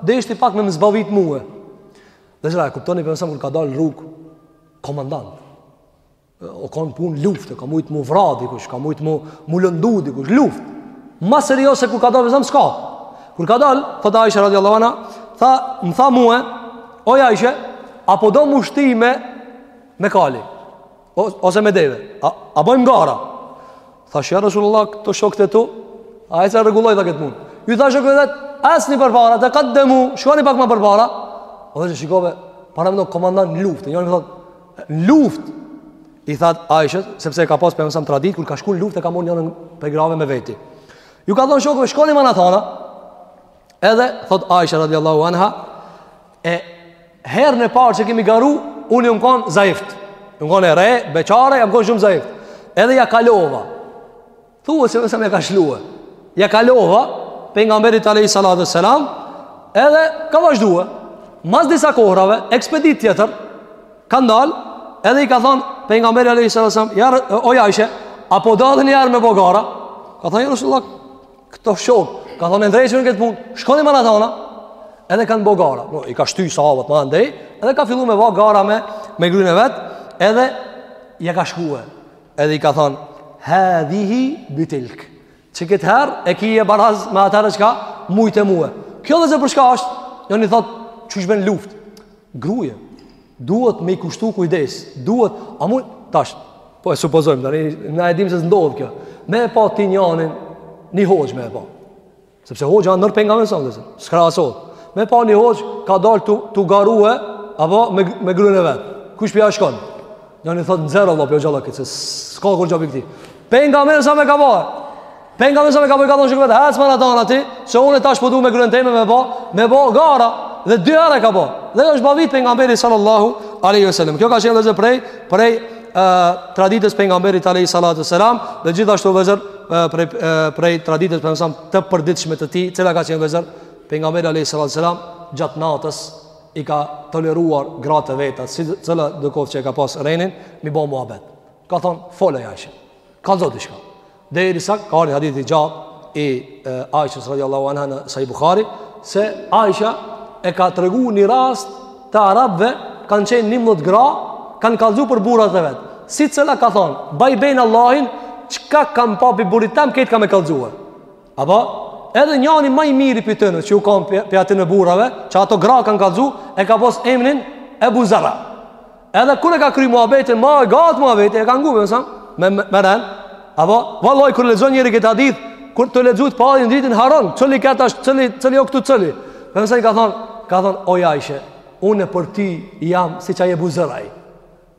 deshti pak me më zbavit mue. Vllezër, a e kuptoni pejgamberi a.s. kur ka dalë rrugë, komandant. U kanë punë lufte, ka mujtë mu vra dikush, ka mujtë mu, mu lëndu dikush, luftë. Ma serioze kur ka dalë pejgamberi a.s., s'ka. Kur ka dalë, thot Aisha radiallahu anha, tha, më tha mue, o Aisha, a po do mu shty me, me kali, o, ose me deve, a, a bojmë gara. Thashë ja Rasulullah, këto shokët e tu, hajt se e rregulloj edhe këtë punë. Ju tha shokëve, ecni përpara, tekaddemu, shkoni pak ma përpara. O dhe që shikove, paramendo komandant në luftë, njëri më thotë, Në luftë i tha Aishës, sepse ka pas pejgamberi tradit kur ka shku në luftë ka marrë njërën prej grave me veti. Ju ka thënë shokëve shkoni ma n'atana. Edhe thot Aisha radhiyallahu anha e herën e parë që kemi garu, unë jam kon zaift. Jam kon e re, beqare, jam kon shumë zaift. Edhe ja kalova. Thuhet se vetëm ja ka shkue. Ja kalova pejgamberit alayhi salatu selam, edhe ka vazhduar. Mas disa kohërave, ekspedit tjetër kanë dal, edhe i ka thon pejgamberi alayhi salatu selam, o Aisha, a po do edhe njëherë me bo gara? Ka thënë ja Resulullah, këto shok, ka thënë e ndreqim këtë punë, shkoni ma n'atana. Edhe kanë bo gara, po i ka shty sahabët më andej, edhe ka filluar me bo gara me me gruen e vet, edhe ja ka shkuar. Edhe i ka thonë, hadhihi bitilk. Qe këtë herë e ki baraz me atëherë çka mujte mue. Kjo vllezër për çka është, njani thotë, qysh be n'luftë? Grues, duhet me i kushtu kujdes, duhet, a mund, tash, po e supozojmë, tani na e dimë se s'ndodh kjo. Me e pa ti njanin, një hoxhë me e pa. Sepse hoxha është nër pejgamberin a.s. S'krahasohet. Me pa një hoxhë ka dalë tu tu garue apo me me gruën e vet. Kush pja shkon? Njani thot nxero vop jo gjallë këtë. S'ka kurgja pi këti. Pejgamberi sa më ka bë. Pejgamberi a.s. e ka bë, i ka thonë shokut hec ma n'atana ti, se unë tash po du me gruën time me bë, me bë gara dhe dy herë ka bë. Dhe është zbavit pejgamberi sallallahu alaihi wasallam. Kjo ka qenë vllezër prej prej e traditës pejgamberit alayhi salatu selam dhe gjithashtu vëllezër prej prej traditës pejgamberit të përditshme të tij, cila ka qenë vëllezër pejgamberi alayhi salatu selam gjatë natës i ka toleruar gratë e veta, secila do kohë që e ka pas renin, me bo muhabet. Ka thon fol Aish Kallzo diçka. Derisa ka ardh një hadith i gjatë i Aishës radhiyallahu anha në Sahih Buhari se Aisha e ka tregu një rast të arabëve kanë qenë 11 gra, kanë kallzu për burrat e vet. Secila ka thonë, baj be n'Allahin, çka kam pi burrit tem, krejt kam me kallzu. Apo, edhe njani ma i miri pi tyne, që u kan pi atyne burrave, që ato gra kanë kalzu, e ka pos emnin Ebu Zera. Edhe kur e ka kry muabetin, ma i gatë muabeti, e ka ngu pejgamberi, me, me, me ren. Apo, vallahi, kur lexon njeri këtë hadith, kur të lexojsh parin dytin haron, cili ke tash, cili, cili o këtu cili. Pejgamberi i ka thonë, ka thonë, o Ajshe, une për ti jam siç ai Ebu Zerai.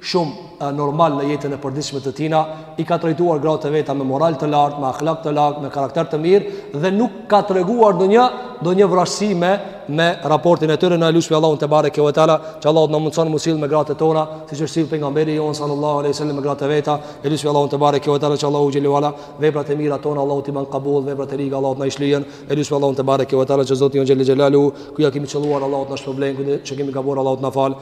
shumë normal në jetën e përditshme të tina, i ka trajtuar gratë e veta me moral të lartë, me akhlak të lartë, me karakter të mirë dhe nuk ka treguar ndonjë ndonjë vrazhdësi me me raportin e tyre dhe lutim Allahun tebareke ve teala, që Allahu na mundson me u sill me gratë e tona, siç është sill pejgamberi jon sallallahu alaihi wasallam me gratë e veta, e lutim Allahun tebareke ve teala që Allahu xhele ve ala veprat e mira tona Allahu na i ban qabul, veprat e liga Allahu na i shlyen, e lutim Allahun tebareke ve teala që Zoti jon xhele xhelaluhu ku ja kemi qëlluar Allahu na shpërblen, ku kemi gabuar Allahu na fal.